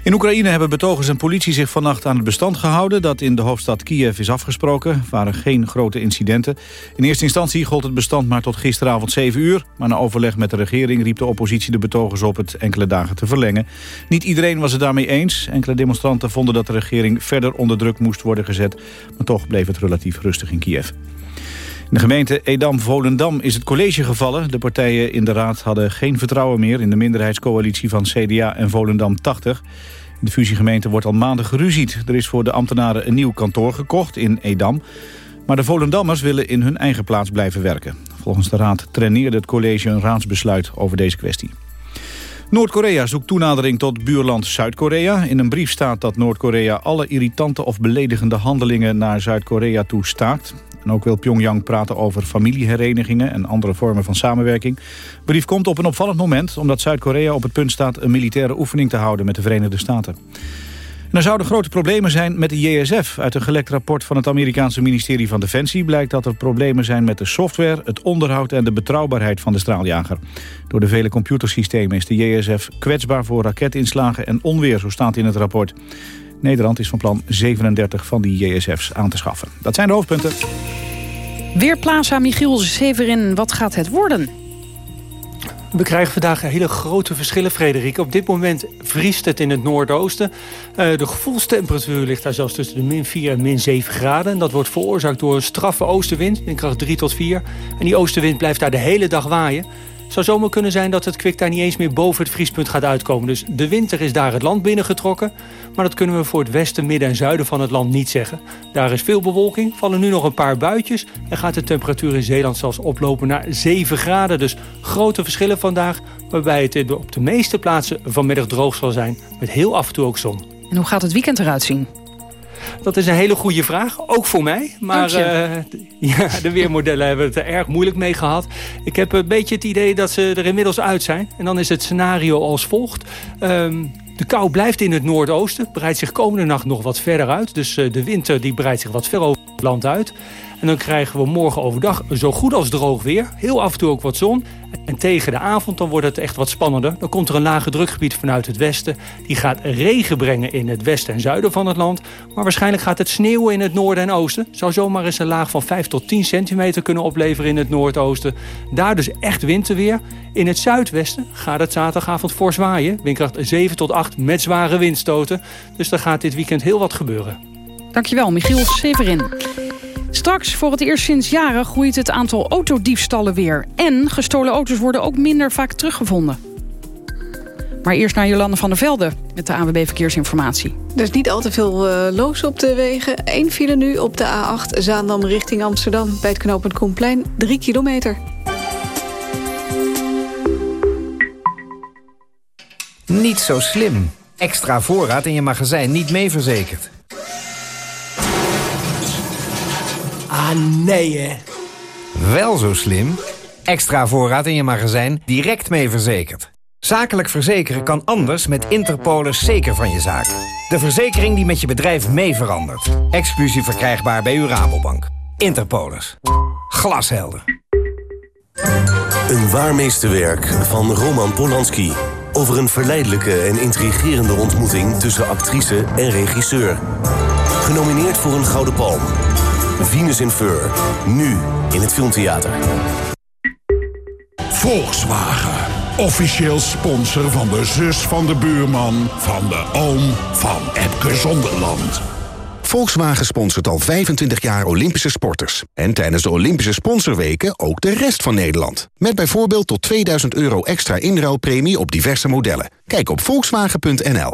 S3: In Oekraïne hebben betogers en politie zich vannacht aan het bestand gehouden... dat in de hoofdstad Kiev is afgesproken. Er waren geen grote incidenten. In eerste instantie gold het bestand maar tot gisteravond 7 uur... maar na overleg met de regering riep de oppositie de betogers op... het enkele dagen te verlengen. Niet iedereen was het daarmee eens. Enkele demonstranten vonden dat de regering verder onder druk moest worden gezet. Maar toch bleef het relatief rustig in Kiev. In de gemeente Edam-Volendam is het college gevallen. De partijen in de raad hadden geen vertrouwen meer... in de minderheidscoalitie van CDA en Volendam 80. In de fusiegemeente wordt al maanden geruzied. Er is voor de ambtenaren een nieuw kantoor gekocht in Edam. Maar de Volendammers willen in hun eigen plaats blijven werken. Volgens de raad traineerde het college een raadsbesluit over deze kwestie. Noord-Korea zoekt toenadering tot buurland Zuid-Korea. In een brief staat dat Noord-Korea alle irritante of beledigende handelingen naar Zuid-Korea toe staakt. En ook wil Pyongyang praten over familieherenigingen en andere vormen van samenwerking. De brief komt op een opvallend moment omdat Zuid-Korea op het punt staat een militaire oefening te houden met de Verenigde Staten. En er zouden grote problemen zijn met de JSF. Uit een gelekt rapport van het Amerikaanse ministerie van Defensie... blijkt dat er problemen zijn met de software, het onderhoud... en de betrouwbaarheid van de straaljager. Door de vele computersystemen is de JSF kwetsbaar voor raketinslagen en onweer... zo staat in het rapport. Nederland is van plan 37 van die JSF's aan te schaffen. Dat zijn de hoofdpunten.
S2: Weerplaza Michiel Severin, wat gaat het worden?
S24: We krijgen vandaag hele grote verschillen, Frederik. Op dit moment vriest het in het noordoosten. Uh, de gevoelstemperatuur ligt daar zelfs tussen de min 4 en min 7 graden. En dat wordt veroorzaakt door een straffe oostenwind, in kracht 3 tot 4. En die oostenwind blijft daar de hele dag waaien. Zou zomaar kunnen zijn dat het kwik daar niet eens meer boven het vriespunt gaat uitkomen. Dus de winter is daar het land binnengetrokken. Maar dat kunnen we voor het westen, midden en zuiden van het land niet zeggen. Daar is veel bewolking, vallen nu nog een paar buitjes... en gaat de temperatuur in Zeeland zelfs oplopen naar 7 graden. Dus grote verschillen vandaag, waarbij het op de meeste plaatsen vanmiddag droog zal zijn... met heel af en toe ook zon.
S2: En hoe gaat het weekend eruit zien?
S24: Dat is een hele goede vraag, ook voor mij. Maar uh, (laughs) ja, de weermodellen hebben het er erg moeilijk mee gehad. Ik heb een beetje het idee dat ze er inmiddels uit zijn. En dan is het scenario als volgt. Um, de kou blijft in het noordoosten, breidt zich komende nacht nog wat verder uit. Dus uh, de winter die breidt zich wat ver over het land uit. En dan krijgen we morgen overdag zo goed als droog weer. Heel af en toe ook wat zon. En tegen de avond dan wordt het echt wat spannender. Dan komt er een lage drukgebied vanuit het westen. Die gaat regen brengen in het westen en zuiden van het land. Maar waarschijnlijk gaat het sneeuwen in het noorden en oosten. Zou zomaar eens een laag van 5 tot 10 centimeter kunnen opleveren in het noordoosten. Daar dus echt winterweer. In het zuidwesten gaat het zaterdagavond fors waaien. Windkracht 7 tot 8 met zware windstoten. Dus er gaat dit weekend heel wat gebeuren.
S2: Dankjewel, Michiel Severin. Straks, voor het eerst sinds jaren, groeit het aantal autodiefstallen weer. En gestolen auto's worden ook minder vaak teruggevonden. Maar eerst naar Jolande van der Velde met de AWB Verkeersinformatie.
S6: Er is niet al te veel uh, loos op de wegen. Eén file nu op de A8 Zaandam richting Amsterdam... bij het knooppunt Koenplein, 3 kilometer.
S25: Niet zo slim. Extra voorraad in je magazijn niet mee verzekerd.
S26: Ah, nee, hè?
S25: Wel zo slim. Extra voorraad in je magazijn direct mee verzekerd. Zakelijk verzekeren kan anders met Interpolis zeker van je zaak. De verzekering die met je bedrijf mee verandert. Exclusief verkrijgbaar bij uw Rabobank. Interpolis. Glashelder.
S21: Een waarmeesterwerk van Roman Polanski. Over een verleidelijke en intrigerende ontmoeting tussen actrice en regisseur. Genomineerd voor een Gouden Palm. Venus in Fur. Nu in het Filmtheater.
S27: Volkswagen. Officieel sponsor van de zus van de buurman... van de oom van Epke Zonderland.
S28: Volkswagen sponsort al 25 jaar Olympische sporters. En tijdens de Olympische sponsorweken ook de rest van Nederland. Met bijvoorbeeld tot 2000 euro extra inruilpremie op diverse modellen. Kijk op volkswagen.nl.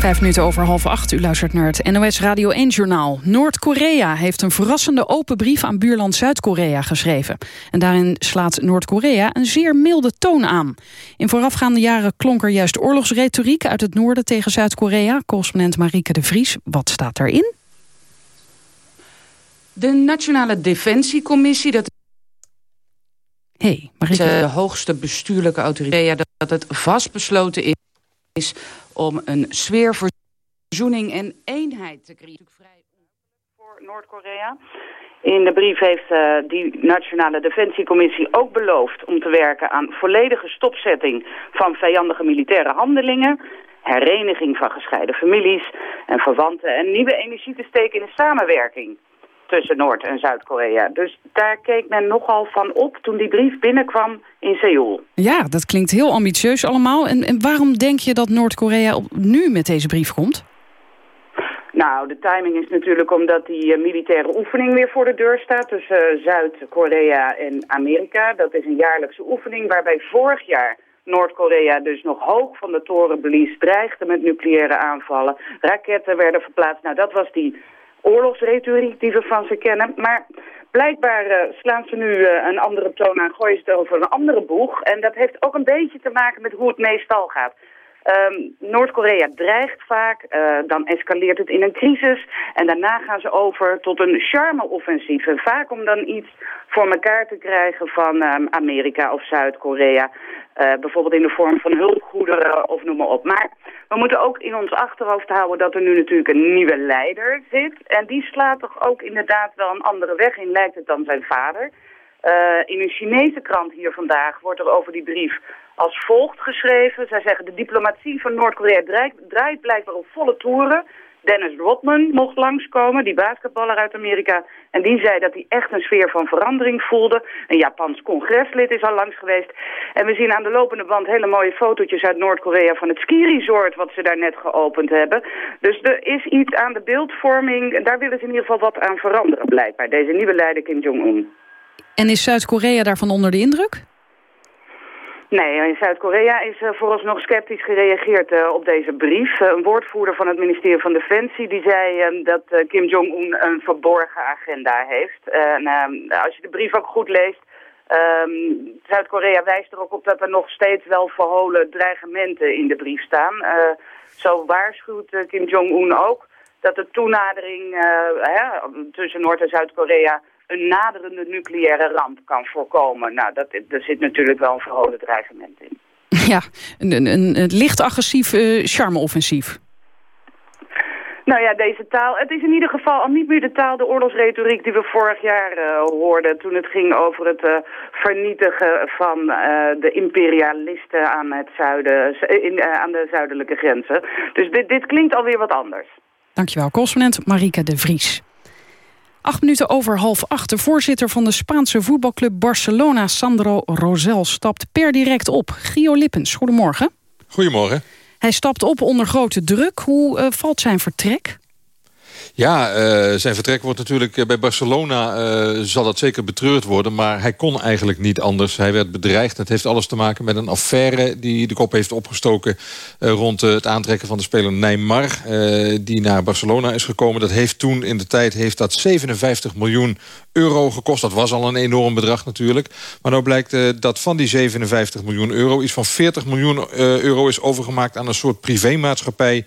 S2: Vijf minuten over half acht. U luistert naar het NOS Radio 1-journaal. Noord-Korea heeft een verrassende open brief aan buurland Zuid-Korea geschreven. En daarin slaat Noord-Korea een zeer milde toon aan. In voorafgaande jaren klonk er juist oorlogsretoriek uit het noorden tegen Zuid-Korea. Correspondent Marieke de Vries, wat staat daarin?
S29: De Nationale Defensiecommissie, dat
S2: hey,
S29: is de hoogste bestuurlijke autoriteit, dat het vastbesloten is om een sfeer verzoening en eenheid te creëren.
S30: Voor Noord-Korea. In de brief heeft uh, die Nationale Defensiecommissie ook beloofd om te werken aan volledige stopzetting van vijandige militaire handelingen, hereniging van gescheiden families en verwanten en nieuwe energie te steken in de samenwerking tussen Noord- en Zuid-Korea. Dus daar keek men nogal van op toen die brief binnenkwam in Seoul.
S2: Ja, dat klinkt heel ambitieus allemaal. En, en waarom denk je dat Noord-Korea nu met deze brief komt?
S30: Nou, de timing is natuurlijk omdat die uh, militaire oefening weer voor de deur staat tussen uh, Zuid-Korea en Amerika. Dat is een jaarlijkse oefening waarbij vorig jaar Noord-Korea dus nog hoog van de toren blies, dreigde met nucleaire aanvallen. Raketten werden verplaatst. Nou, dat was die oorlogsretoriek die we van ze kennen. Maar blijkbaar uh, slaan ze nu uh, een andere toon aan, gooien ze het over een andere boeg. En dat heeft ook een beetje te maken met hoe het meestal gaat. Um, Noord-Korea dreigt vaak, uh, dan escaleert het in een crisis... en daarna gaan ze over tot een charme-offensief. Vaak om dan iets voor elkaar te krijgen van um, Amerika of Zuid-Korea. Uh, bijvoorbeeld in de vorm van hulpgoederen of noem maar op. Maar we moeten ook in ons achterhoofd houden dat er nu natuurlijk een nieuwe leider zit. En die slaat toch ook inderdaad wel een andere weg in, lijkt het dan zijn vader. Uh, in een Chinese krant hier vandaag wordt er over die brief als volgt geschreven. Zij zeggen de diplomatie van Noord-Korea draait, draait blijkbaar op volle toeren. Dennis Rodman mocht langskomen, die basketballer uit Amerika. En die zei dat hij echt een sfeer van verandering voelde. Een Japans congreslid is al langs geweest. En we zien aan de lopende band hele mooie fotootjes uit Noord-Korea... van het ski-resort wat ze daar net geopend hebben. Dus er is iets aan de beeldvorming. Daar willen ze in ieder geval wat aan veranderen blijkbaar. Deze nieuwe leider Kim Jong-un.
S2: En is Zuid-Korea daarvan onder de indruk?
S30: Nee, in Zuid-Korea is uh, vooralsnog sceptisch gereageerd uh, op deze brief. Uh, een woordvoerder van het ministerie van Defensie die zei dat Kim Jong-un een verborgen agenda heeft. En als je de brief ook goed leest, um, Zuid-Korea wijst er ook op dat er nog steeds wel verholen dreigementen in de brief staan. zo waarschuwt Kim Jong-un ook dat de toenadering hè, tussen Noord- en Zuid-Korea een naderende nucleaire ramp kan voorkomen. Nou, dat, er zit natuurlijk wel een verholen dreigement in. (laughs)
S2: Ja, een, een, een licht agressief uh, charme-offensief.
S30: Nou ja, deze taal, het is in ieder geval al niet meer de taal, de oorlogsretoriek die we vorig jaar uh, hoorden. Toen het ging over het uh, vernietigen van uh, de imperialisten aan, het zuiden, in, aan de zuidelijke grenzen. Dus dit, dit klinkt alweer wat anders.
S2: Dankjewel, correspondent Marike de Vries. Acht minuten over half acht. De voorzitter van de Spaanse voetbalclub Barcelona, Sandro Rosel, stapt per direct op. Gio Lippens, goedemorgen.
S31: Goedemorgen.
S2: Hij stapt op onder grote druk. Hoe uh, valt zijn vertrek?
S32: Ja, uh, zijn vertrek wordt natuurlijk uh, bij Barcelona... Uh, zal dat zeker betreurd worden. Maar hij kon eigenlijk niet anders. Hij werd bedreigd. Het heeft alles te maken met een affaire... die de kop heeft opgestoken rond het aantrekken van de speler Neymar... die naar Barcelona is gekomen. Dat heeft toen in de tijd heeft dat 57 miljoen euro gekost. Dat was al een enorm bedrag natuurlijk. Maar nou blijkt dat van die 57 miljoen euro... iets van 40 miljoen euro is overgemaakt aan een soort privémaatschappij...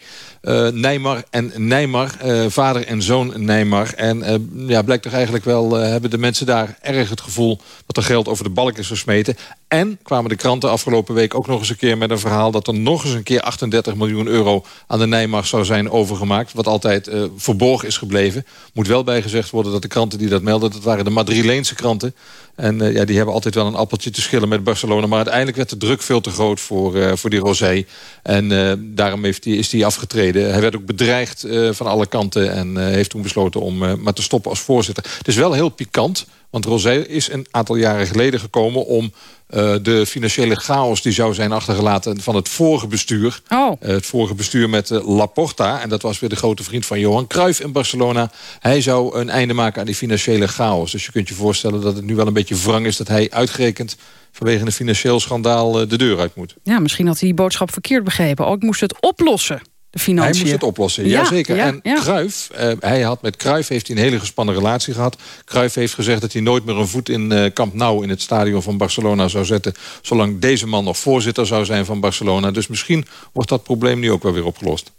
S32: Neymar en Neymar, uh, en zoon Neymar. En uh, ja, blijkt toch eigenlijk wel, hebben de mensen daar erg het gevoel... dat er geld over de balk is gesmeten. En kwamen de kranten afgelopen week ook nog eens een keer met een verhaal... dat er nog eens een keer 38 miljoen euro aan de Neymar zou zijn overgemaakt. Wat altijd verborgen is gebleven. Moet wel bijgezegd worden dat de kranten die dat melden... dat waren de Madrileense kranten. En uh, ja, die hebben altijd wel een appeltje te schillen met Barcelona. Maar uiteindelijk werd de druk veel te groot voor, uh, voor die Rosé. En daarom heeft die, is hij afgetreden. Hij werd ook bedreigd van alle kanten. En heeft toen besloten om maar te stoppen als voorzitter. Het is wel heel pikant. Want Rosé is een aantal jaren geleden gekomen om uh, de financiële chaos die zou zijn achtergelaten van het vorige bestuur.
S2: Oh.
S32: Uh, het vorige bestuur met uh, Laporta. En dat was weer de grote vriend van Johan Cruijff in Barcelona. Hij zou een einde maken aan die financiële chaos. Dus je kunt je voorstellen dat het nu wel een beetje wrang is... dat hij uitgerekend vanwege een financieel schandaal de deur uit moet.
S2: Ja, misschien had hij die boodschap verkeerd begrepen. Ook moest het oplossen. Hij
S32: moest het oplossen, ja, jazeker. Ja, en ja. Cruijff, uh, hij had met Cruijff heeft hij een hele gespannen relatie gehad. Cruijff heeft gezegd dat hij nooit meer een voet in uh, Camp Nou... in het stadion van Barcelona zou zetten... zolang deze man nog voorzitter zou zijn van Barcelona. Dus misschien wordt dat probleem nu ook wel weer opgelost.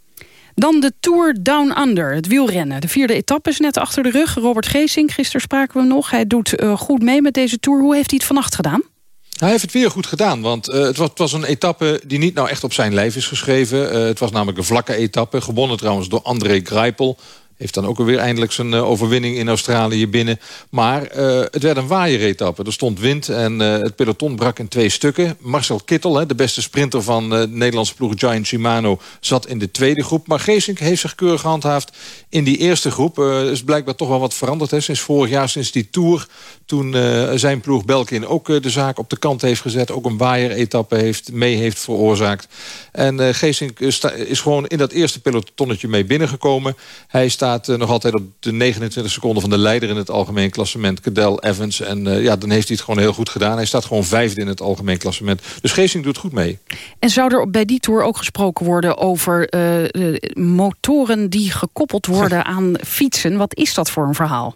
S2: Dan de Tour Down Under, het wielrennen. De vierde etappe is net achter de rug. Robert Geesink, gisteren spraken we nog. Hij doet uh, goed mee met deze Tour. Hoe heeft hij het vannacht gedaan?
S32: Hij heeft het weer goed gedaan, want uh, het, was, het, was, een etappe die niet nou echt op zijn lijf is geschreven. Uh, het was namelijk een vlakke etappe, gewonnen trouwens door André Greipel. Heeft dan ook alweer eindelijk zijn uh, overwinning in Australië binnen. Maar uh, het werd een waaieretappe. Er stond wind en uh, het peloton brak in twee stukken. Marcel Kittel, hè, de beste sprinter van de Nederlandse ploeg Giant Shimano... zat in de tweede groep. Maar Geesink heeft zich keurig gehandhaafd in die eerste groep. Er is blijkbaar toch wel wat veranderd hè, sinds vorig jaar, sinds die Tour... toen zijn ploeg Belkin ook de zaak op de kant heeft gezet. Ook een waaieretappe heeft, mee heeft veroorzaakt. En Geesink is gewoon in dat eerste pelotonnetje mee binnengekomen. Hij staat staat uh, nog altijd op de 29 seconden van de leider in het algemeen klassement, Cadel Evans. En uh, ja, dan heeft hij het gewoon heel goed gedaan. Hij staat gewoon vijfde in het algemeen klassement. Dus Geesing doet goed mee.
S2: En zou er bij die Tour ook gesproken worden over uh, motoren die gekoppeld worden (laughs) aan fietsen? Wat is dat voor een verhaal?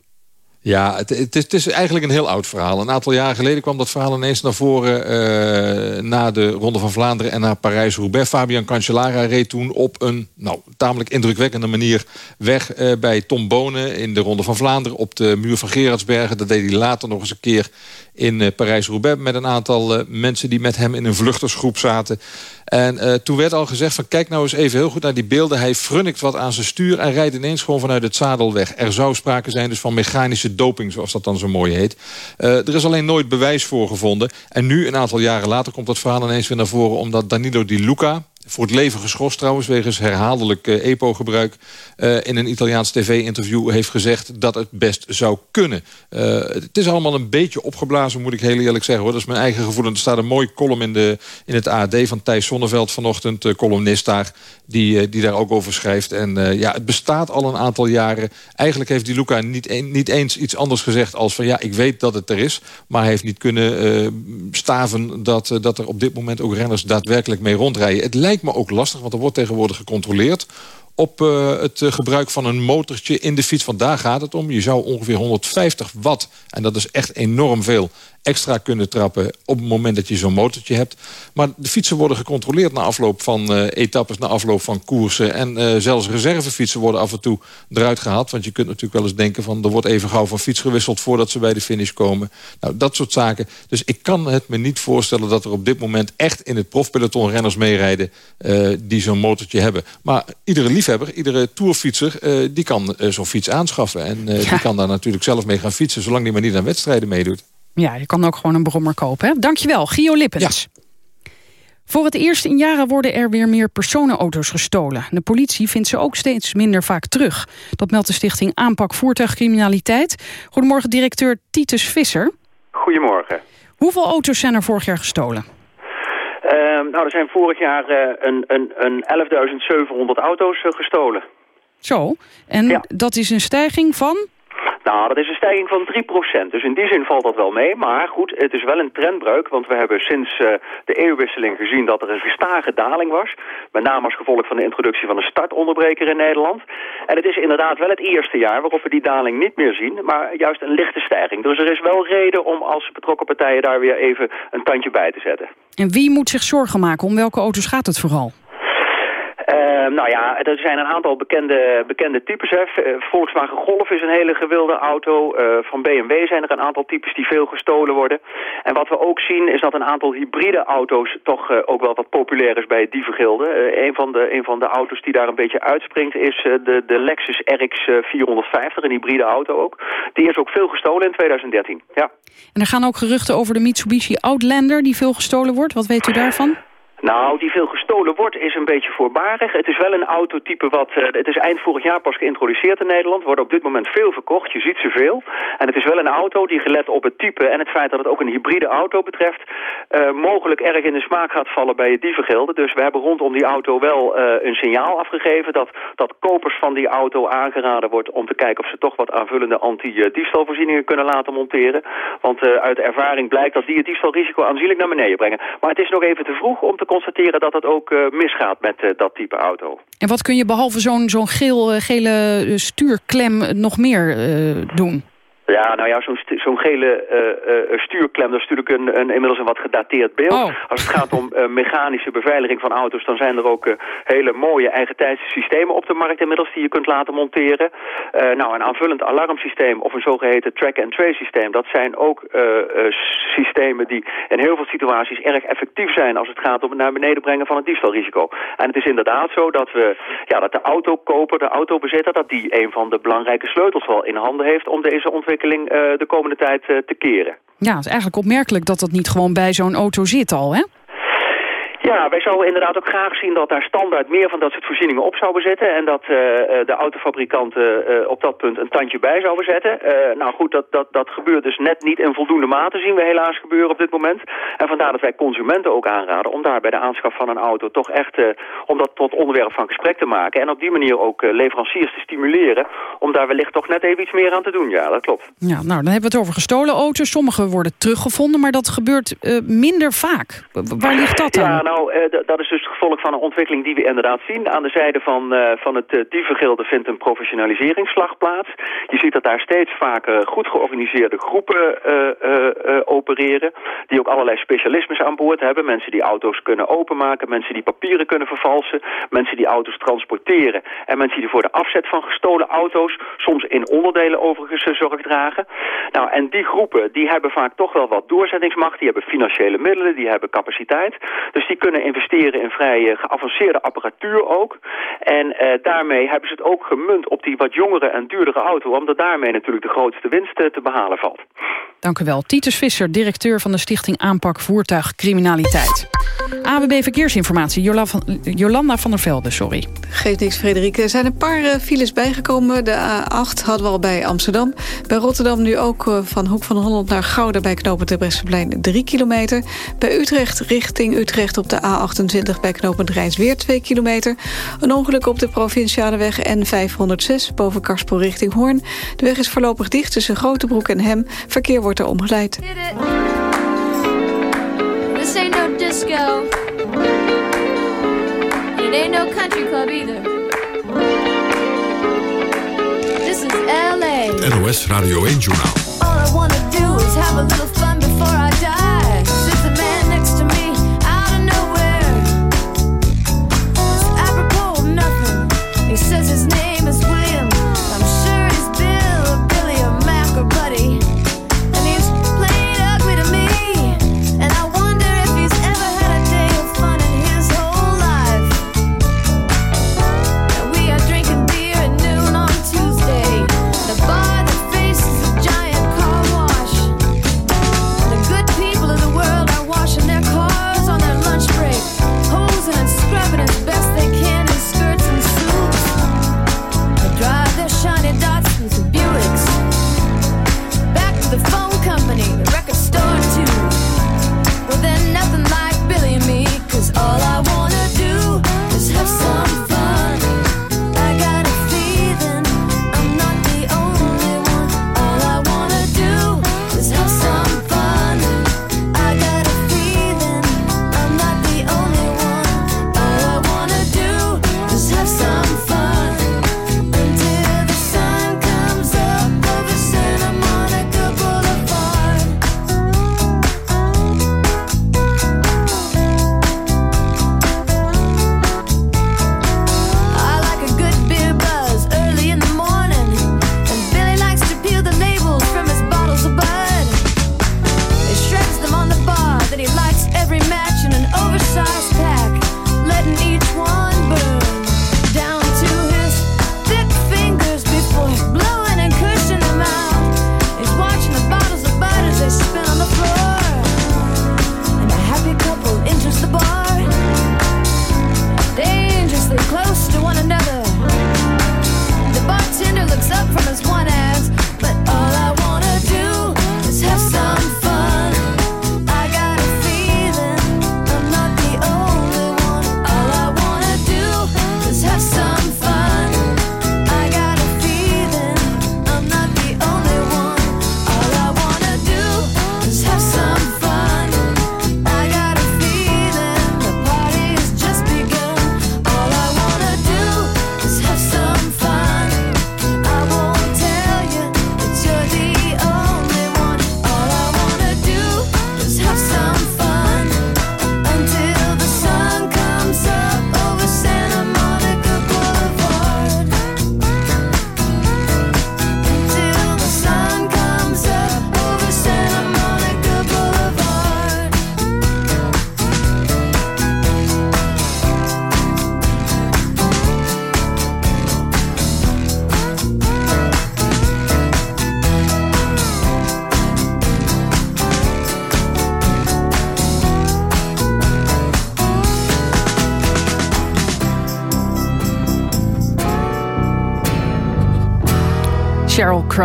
S32: Ja, het, is, het, is, eigenlijk een heel oud verhaal. Een aantal jaren geleden kwam dat verhaal ineens naar voren... Uh, na de Ronde van Vlaanderen en naar Parijs-Roubaix. Fabian Cancellara reed toen op een nou, tamelijk indrukwekkende manier... weg uh, bij Tom Bonen in de Ronde van Vlaanderen... op de muur van Gerardsbergen. Dat deed hij later nog eens een keer in uh, Parijs-Roubaix... met een aantal mensen die met hem in een vluchtersgroep zaten... En toen werd al gezegd van kijk nou eens even heel goed naar die beelden. Hij frunnikt wat aan zijn stuur en rijdt ineens gewoon vanuit het zadel weg. Er zou sprake zijn dus van mechanische doping, zoals dat dan zo mooi heet. Uh, er is alleen nooit bewijs voor gevonden. En nu, een aantal jaren later, komt dat verhaal ineens weer naar voren... omdat Danilo Di Luca, voor het leven geschorst trouwens... wegens herhaaldelijk uh, EPO-gebruik... Uh, in een Italiaans tv-interview heeft gezegd dat het best zou kunnen. Het is allemaal een beetje opgeblazen, moet ik heel eerlijk zeggen. Hoor. Dat is mijn eigen gevoel. En er staat een mooi column in, de, in het AD van Thijs Sonneveld vanochtend... columnist daar, die, die daar ook over schrijft. En ja, het bestaat al een aantal jaren. Eigenlijk heeft die Luca niet, niet eens iets anders gezegd als van... ja, ik weet dat het er is, maar hij heeft niet kunnen staven... Dat, dat er op dit moment ook renners daadwerkelijk mee rondrijden. Het lijkt me ook lastig, want er wordt tegenwoordig gecontroleerd op het gebruik van een motortje in de fiets. Want daar gaat het om. Je zou ongeveer 150 watt, en dat is echt enorm veel extra kunnen trappen op het moment dat je zo'n motortje hebt. Maar de fietsen worden gecontroleerd na afloop van uh, etappes, na afloop van koersen. En uh, zelfs reservefietsen worden af en toe eruit gehaald. Want je kunt natuurlijk wel eens denken van er wordt even gauw van fiets gewisseld voordat ze bij de finish komen. Nou, dat soort zaken. Dus ik kan het me niet voorstellen dat er op dit moment echt in het profpeloton renners meerijden uh, die zo'n motortje hebben. Maar iedere liefhebber, iedere tourfietser, die kan zo'n fiets aanschaffen. En ja. die kan daar natuurlijk zelf mee gaan fietsen, zolang die maar niet aan wedstrijden meedoet.
S2: Ja, je kan ook gewoon een brommer kopen. Hè? Dankjewel, Gio Lippens. Ja. Voor het eerst in jaren worden er weer meer personenauto's gestolen. De politie vindt ze ook steeds minder vaak terug. Dat meldt de stichting Aanpak Voertuigcriminaliteit. Goedemorgen, directeur Titus Visser.
S31: Goedemorgen.
S2: Hoeveel auto's zijn er vorig jaar gestolen?
S31: Uh, nou, er zijn vorig jaar uh, een, een, een 11.700 auto's uh, gestolen.
S2: Zo, en dat is een stijging van?
S31: Nou, dat is een stijging van 3%. Dus in die zin valt dat wel mee. Maar goed, het is wel een trendbreuk. Want we hebben sinds uh, de eeuwwisseling gezien dat er een gestage daling was. Met name als gevolg van de introductie van een startonderbreker in Nederland. En het is inderdaad wel het eerste jaar waarop we die daling niet meer zien. Maar juist een lichte stijging. Dus er is wel reden om als betrokken partijen daar weer even een tandje bij te zetten.
S2: En wie moet zich zorgen maken? Om welke auto's gaat het vooral?
S31: Uh, nou ja, er zijn een aantal bekende, bekende types. Hè. Eh, Volkswagen Golf is een hele gewilde auto. Uh, van BMW zijn er een aantal types die veel gestolen worden. En wat we ook zien is dat een aantal hybride auto's toch uh, ook wel wat populair is bij dievengilden. een, van de, een van de auto's die daar een beetje uitspringt is de, de Lexus RX 450, een hybride auto ook. Die is ook veel gestolen in 2013, ja.
S2: En er gaan ook geruchten over de Mitsubishi Outlander die veel gestolen wordt. Wat weet u daarvan?
S31: Nou, die veel gestolen wordt is een beetje voorbarig. Het is wel een autotype wat... Uh, het is eind vorig jaar pas geïntroduceerd in Nederland. Wordt op dit moment veel verkocht. Je ziet ze veel. En het is wel een auto die gelet op het type en het feit dat het ook een hybride auto betreft... Uh, mogelijk erg in de smaak gaat vallen bij het dievengilde. Dus we hebben rondom die auto wel uh, een signaal afgegeven... Dat, dat kopers van die auto aangeraden wordt om te kijken of ze toch wat aanvullende anti-diefstalvoorzieningen kunnen laten monteren. Want uit ervaring blijkt dat die het diefstalrisico aanzienlijk naar beneden brengen. Maar het is nog even te vroeg om te constateren dat het ook uh, misgaat met uh, dat type auto.
S2: En wat kun je behalve zo'n zo'n geel, uh, gele stuurklem nog meer doen?
S31: Ja, nou ja, zo'n zo'n gele uh, uh, stuurklem, dat is natuurlijk een, een, inmiddels een wat gedateerd beeld.
S2: Oh.
S31: Als het gaat om uh, mechanische beveiliging van auto's, dan zijn er ook hele mooie eigentijdse systemen op de markt inmiddels die je kunt laten monteren. nou, een aanvullend alarmsysteem of een zogeheten track-and-trace systeem, dat zijn ook systemen die in heel veel situaties erg effectief zijn als het gaat om het naar beneden brengen van het diefstalrisico. En het is inderdaad zo dat we, ja, dat de autokoper, de autobezitter, dat die een van de belangrijke sleutels wel in handen heeft om deze ontwikkeling de komende tijd te keren.
S2: Ja, het is eigenlijk opmerkelijk dat dat niet gewoon bij zo'n auto zit al, hè?
S31: Ja, wij zouden inderdaad ook graag zien dat daar standaard meer van dat soort voorzieningen op zouden zitten. En dat uh, de autofabrikanten uh, op dat punt een tandje bij zouden zetten. Uh, nou goed, dat, dat, dat gebeurt dus net niet in voldoende mate, zien we helaas gebeuren op dit moment. En vandaar dat wij consumenten ook aanraden om daar bij de aanschaf van een auto toch echt, om dat tot onderwerp van gesprek te maken. En op die manier ook leveranciers te stimuleren om daar wellicht toch net even iets meer aan te doen. Ja, dat klopt.
S2: Ja, nou dan hebben we het over gestolen auto's. Sommige worden teruggevonden, maar dat gebeurt minder vaak. Waar ligt dat dan?
S31: Ja, nou, uh, dat is dus het gevolg van een ontwikkeling die we inderdaad zien. Aan de zijde van, uh, van het uh, dievengilde vindt een professionaliseringsslag plaats. Je ziet dat daar steeds vaker goed georganiseerde groepen opereren. Die ook allerlei specialismes aan boord hebben. Mensen die auto's kunnen openmaken. Mensen die papieren kunnen vervalsen. Mensen die auto's transporteren. En mensen die voor de afzet van gestolen auto's... soms in onderdelen overigens zorg dragen. Nou, en die groepen die hebben vaak toch wel wat doorzettingsmacht. Die hebben financiële middelen. Die hebben capaciteit. Dus die kunnen investeren in vrij geavanceerde apparatuur ook. En uh, daarmee hebben ze het ook gemunt op die wat jongere en duurdere auto... omdat daarmee natuurlijk de grootste winst te behalen valt.
S2: Dank u wel. Titus Visser, directeur van de Stichting Aanpak Voertuigcriminaliteit. AWB Verkeersinformatie, Jolanda van der Velde, sorry.
S6: Geeft niks, Frederik. Er zijn een paar uh, files bijgekomen. De A8 hadden we al bij Amsterdam. Bij Rotterdam nu ook uh, van Hoek van Holland naar Gouda... bij knooppunt Bresseplein 3 kilometer. Bij Utrecht richting Utrecht op de A28 bij knooppunt Rijnsweer 2 kilometer. Een ongeluk op de provinciale weg N506 boven Karspel richting Hoorn. De weg is voorlopig dicht tussen Grotebroek en Hem. Verkeer wordt er omgeleid.
S20: This ain't no disco. It ain't no country club either. This is LA.
S1: NOS Radio 1 Journaal.
S20: All I wanna do is have a little fun before I die.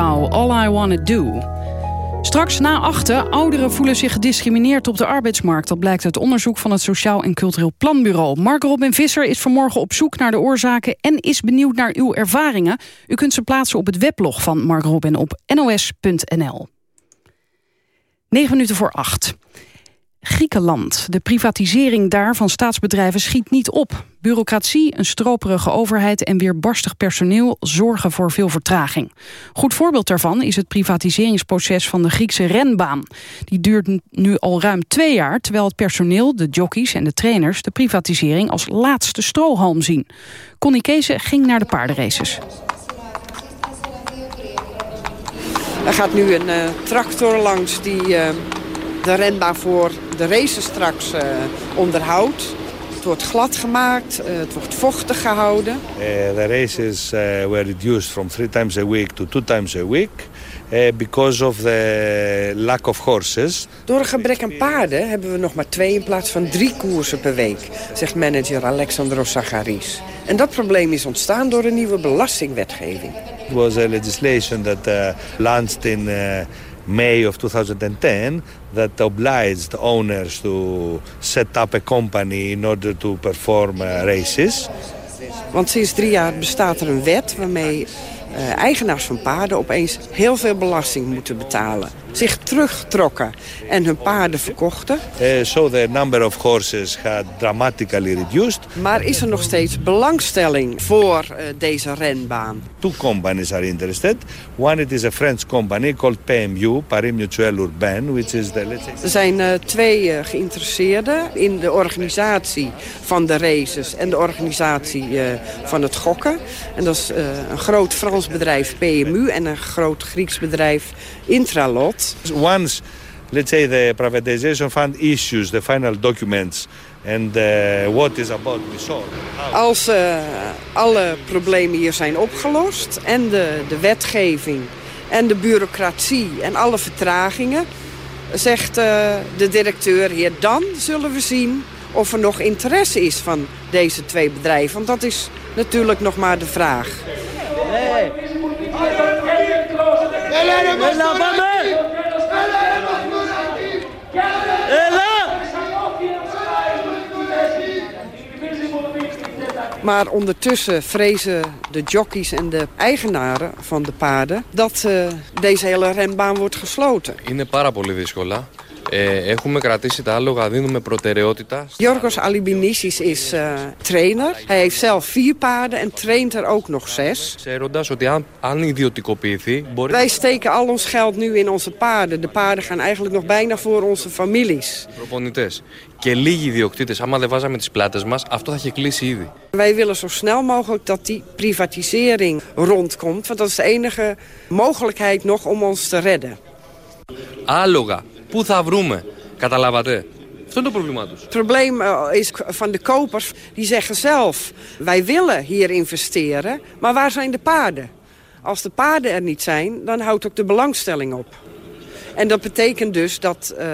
S2: All I Wanna Do. Straks na achten, ouderen voelen zich gediscrimineerd op de arbeidsmarkt. Dat blijkt uit onderzoek van het Sociaal en Cultureel Planbureau. Mark Robin Visser is vanmorgen op zoek naar de oorzaken... en is benieuwd naar uw ervaringen. U kunt ze plaatsen op het weblog van Mark Robin op nos.nl. 9 minuten voor 8. Griekenland. De privatisering daar van staatsbedrijven schiet niet op. Bureaucratie, een stroperige overheid en weerbarstig personeel zorgen voor veel vertraging. Goed voorbeeld daarvan is het privatiseringsproces van de Griekse renbaan. Die duurt nu al ruim twee jaar, terwijl het personeel, de jockeys en de trainers de privatisering als laatste strohalm zien. Connie Kees ging naar de paardenraces.
S32: Er gaat nu een uh, tractor langs die uh, de renbaan voor de races straks uh, onderhoudt. Het wordt glad gemaakt, het wordt vochtig gehouden.
S33: the races were reduced from three times a week to two times a week. because of the lack of horses.
S32: Door een gebrek aan paarden hebben we nog maar twee in plaats van drie koersen per week, zegt manager Alexandros Zacharis. En dat probleem is ontstaan door een nieuwe belastingwetgeving.
S33: It was a legislation that uh, launched in uh, May of 2010 that obliged owners to set up a company in order to perform uh, races.
S32: Want sinds drie jaar bestaat er een wet waarmee uh, eigenaars van paarden opeens heel veel belasting moeten betalen. Zich terugtrokken en hun paarden verkochten.
S33: Uh, so the number of horses had dramatically reduced.
S32: Maar is er nog steeds belangstelling voor uh, deze renbaan?
S33: Two companies are interested. One it is a French company called PMU, Paris Mutuel Urbain, which is the let's say...
S32: Er zijn uh, twee geïnteresseerden in de organisatie van de races en de organisatie van het gokken. En dat is een groot Frans bedrijf PMU en een groot Grieks bedrijf Intralot.
S33: Once, let's say, the privatization fund issues the final documents and uh, what is about solved.
S32: Als uh, alle problemen hier zijn opgelost en de, de wetgeving en de bureaucratie en alle vertragingen, zegt uh, de directeur hier, dan zullen we zien of er nog interesse is van deze twee bedrijven. Want dat is natuurlijk nog maar de vraag.
S34: Hey. Έλα, πάμε! Έλα!
S32: Maar ondertussen vrezen de jockeys en de eigenaren van de paarden... dat uh, deze hele renbaan wordt gesloten.
S31: Είναι πάρα πολύ δύσκολα. Ε, έχουμε κρατήσει τα άλογα, δίνουμε προτεραιότητα.
S32: Jorgos Alibinissis is uh, trainer. Hij heeft zelf vier paarden en traint er ook nog zes.
S31: Ξέροντας ότι αν, αν ιδιωτικοποιηθεί... Μπορεί...
S32: Wij steken al ons geld nu in onze paarden. De paarden gaan eigenlijk nog bijna voor onze families.
S31: Προπονητές. Και λίγοι ιδιοκτήτες, άμα δεν βάζαμε τις πλάτες μας, αυτό θα είχε κλείσει ήδη.
S32: Wij willen zo snel mogelijk dat die privatisering rondkomt. Want dat is de enige mogelijkheid nog om ons te redden.
S31: Άλογα. Πού θα βρούμε. Καταλάβατε. Αυτό είναι το πρόβλημά τους.
S32: Het probleem uh, is van de kopers, die zeggen zelf... wij willen hier investeren, maar waar zijn de paarden? Als de paarden er niet zijn, dan houdt ook de belangstelling op. En dat betekent dus dat, uh,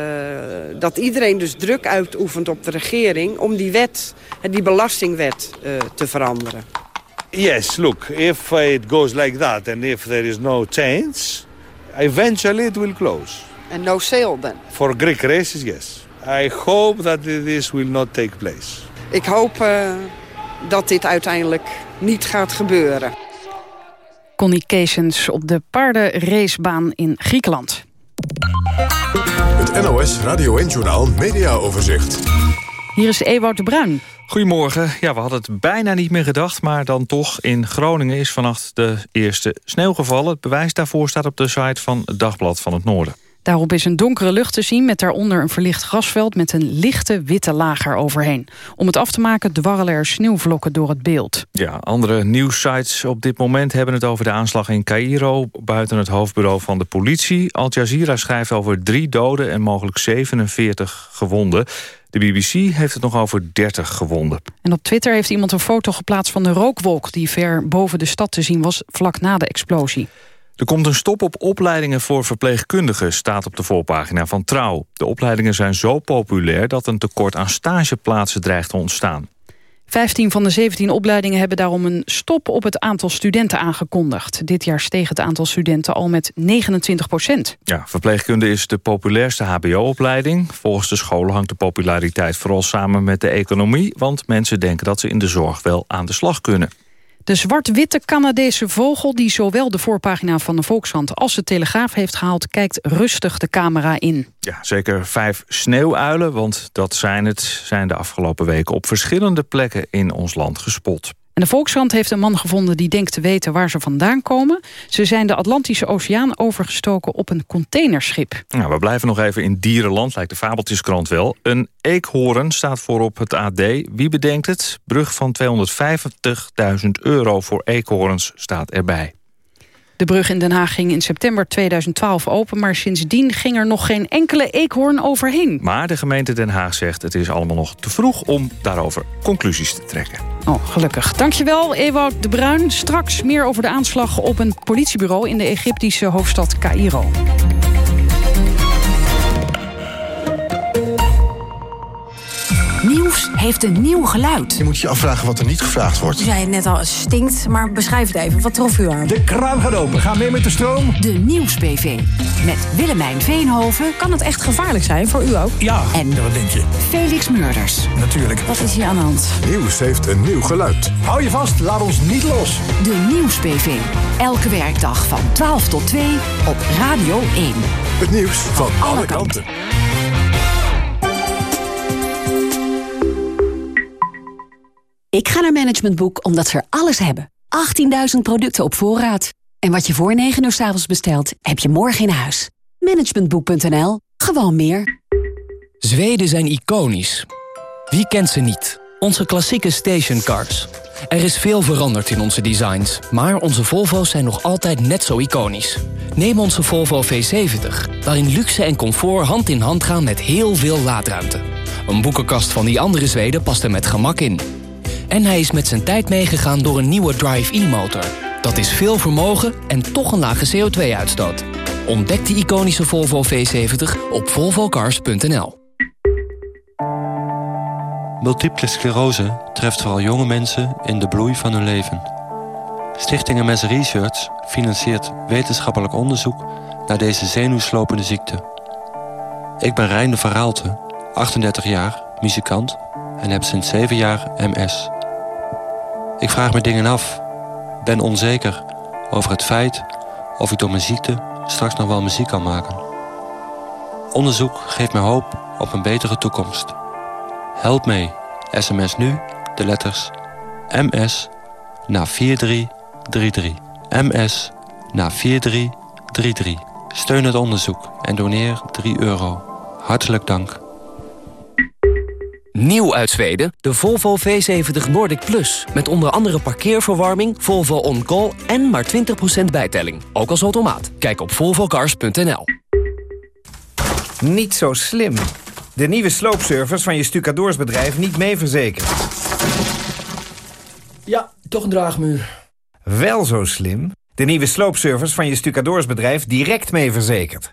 S32: dat iedereen dus druk uitoefent op de regering... om die wet, die belastingwet, uh, te veranderen.
S33: Yes, look, if it goes like that and if there is no change... eventually it will close.
S32: And no sale then?
S33: For Greek races, yes. I hope that this will not take place.
S32: Ik hoop uh, dat dit uiteindelijk niet gaat gebeuren.
S2: Connie Keesens op de paardenracebaan in Griekenland.
S1: Het NOS Radio 1-journaal Media Overzicht.
S2: Hier is Ewout de Bruin.
S35: Goedemorgen. Ja, we hadden het bijna niet meer gedacht, maar dan toch. In Groningen is vannacht de eerste sneeuw gevallen. Het bewijs daarvoor staat op de site van het Dagblad van het Noorden.
S2: Daarop is een donkere lucht te zien met daaronder een verlicht grasveld met een lichte witte laag eroverheen. Om het af te maken dwarrelen er sneeuwvlokken door het beeld.
S35: Ja, andere nieuwssites op dit moment hebben het over de aanslag in Cairo... buiten het hoofdbureau van de politie. Al Jazeera schrijft over drie doden en mogelijk 47 gewonden. De BBC heeft het nog over 30 gewonden.
S2: En op Twitter heeft iemand een foto geplaatst van de rookwolk... die ver boven de stad te zien was vlak na de explosie.
S35: Er komt een stop op opleidingen voor verpleegkundigen, staat op de voorpagina van Trouw. De opleidingen zijn zo populair dat een tekort aan stageplaatsen dreigt te ontstaan.
S2: 15 van de 17 opleidingen hebben daarom een stop op het aantal studenten aangekondigd. Dit jaar steeg het aantal studenten al met 29 procent.
S32: Ja, verpleegkunde is de populairste hbo-opleiding. Volgens de scholen hangt de populariteit vooral samen met de economie... want mensen denken dat ze in de zorg wel aan de slag kunnen.
S2: De zwart-witte Canadese vogel die zowel de voorpagina van de Volkskrant als de Telegraaf heeft gehaald, kijkt rustig de camera in.
S32: Ja, zeker vijf sneeuwuilen, want dat zijn het, zijn de afgelopen weken op verschillende plekken in ons land gespot.
S2: En de Volkskrant heeft een man gevonden die denkt te weten waar ze vandaan komen. Ze zijn de Atlantische Oceaan overgestoken op een containerschip.
S32: Nou, we blijven nog even in dierenland, lijkt de Fabeltjeskrant wel. Een eekhoorn staat voorop het AD. Wie bedenkt het? Brug van 250.000 euro voor eekhoorns staat erbij.
S2: De brug in Den Haag ging in september 2012 open... maar sindsdien ging er nog geen enkele eekhoorn overheen.
S32: Maar de gemeente Den Haag zegt het is allemaal nog te vroeg... om daarover conclusies te trekken.
S2: Oh, gelukkig. Dankjewel, Ewout de Bruin. Straks meer over de aanslag op een politiebureau... in de Egyptische hoofdstad Cairo.
S1: Nieuws heeft een nieuw geluid.
S27: Je moet je afvragen wat er niet gevraagd wordt.
S1: U zei het net al, het stinkt, maar beschrijf het even. Wat trof u aan?
S27: De kraan gaat open. Ga mee met de stroom.
S1: De Nieuws-PV. Met Willemijn Veenhoven. Kan het echt gevaarlijk zijn, voor u ook?
S27: Ja,
S1: En
S27: ja, wat denk je?
S1: Felix Murders.
S27: Natuurlijk.
S1: Wat is hier aan de hand?
S27: Nieuws heeft een nieuw geluid. Hou je vast, laat ons niet los.
S1: De Nieuws-PV. Elke werkdag van 12 tot 2 op Radio 1.
S27: Het nieuws van alle kanten.
S1: Ik ga naar Management Boek omdat ze er alles hebben. 18.000 producten op voorraad. En wat je voor 9 uur s avonds bestelt, heb je morgen in huis. Managementboek.nl. Gewoon meer.
S36: Zweden zijn iconisch. Wie kent ze niet? Onze klassieke stationcars. Er is veel veranderd in onze designs, maar onze Volvo's zijn nog altijd net zo iconisch. Neem onze Volvo V70, waarin luxe en comfort hand in hand gaan met heel veel laadruimte. Een boekenkast van die andere Zweden past er met gemak in. En hij is met zijn tijd meegegaan door een nieuwe Drive-E-motor. Dat is veel vermogen en toch een lage CO2-uitstoot. Ontdek de iconische Volvo V70 op volvocars.nl.
S37: Multiple sclerose treft vooral jonge mensen in de bloei van hun leven. Stichting MS Research financiert wetenschappelijk onderzoek naar deze zenuwslopende ziekte. Ik ben Reinde van Raalte, 38 jaar, muzikant en heb sinds 7 jaar MS. Ik vraag me dingen af, ben onzeker over het feit of ik door mijn ziekte straks nog wel muziek kan maken. Onderzoek geeft me hoop op een betere toekomst. Help mee. SMS nu de letters MS naar 4333. MS naar 4333. Steun het onderzoek en doneer 3 euro. Hartelijk dank.
S36: Nieuw uit Zweden, de Volvo V70 Nordic Plus. Met onder andere parkeerverwarming, Volvo On Call en maar 20% bijtelling. Ook als automaat. Kijk op volvocars.nl.
S25: Niet zo slim. De nieuwe sloopservice van je stucadoorsbedrijf niet mee verzekerd.
S38: Ja, toch een draagmuur.
S25: Wel zo slim. De nieuwe sloopservice van je stucadoorsbedrijf direct mee verzekerd.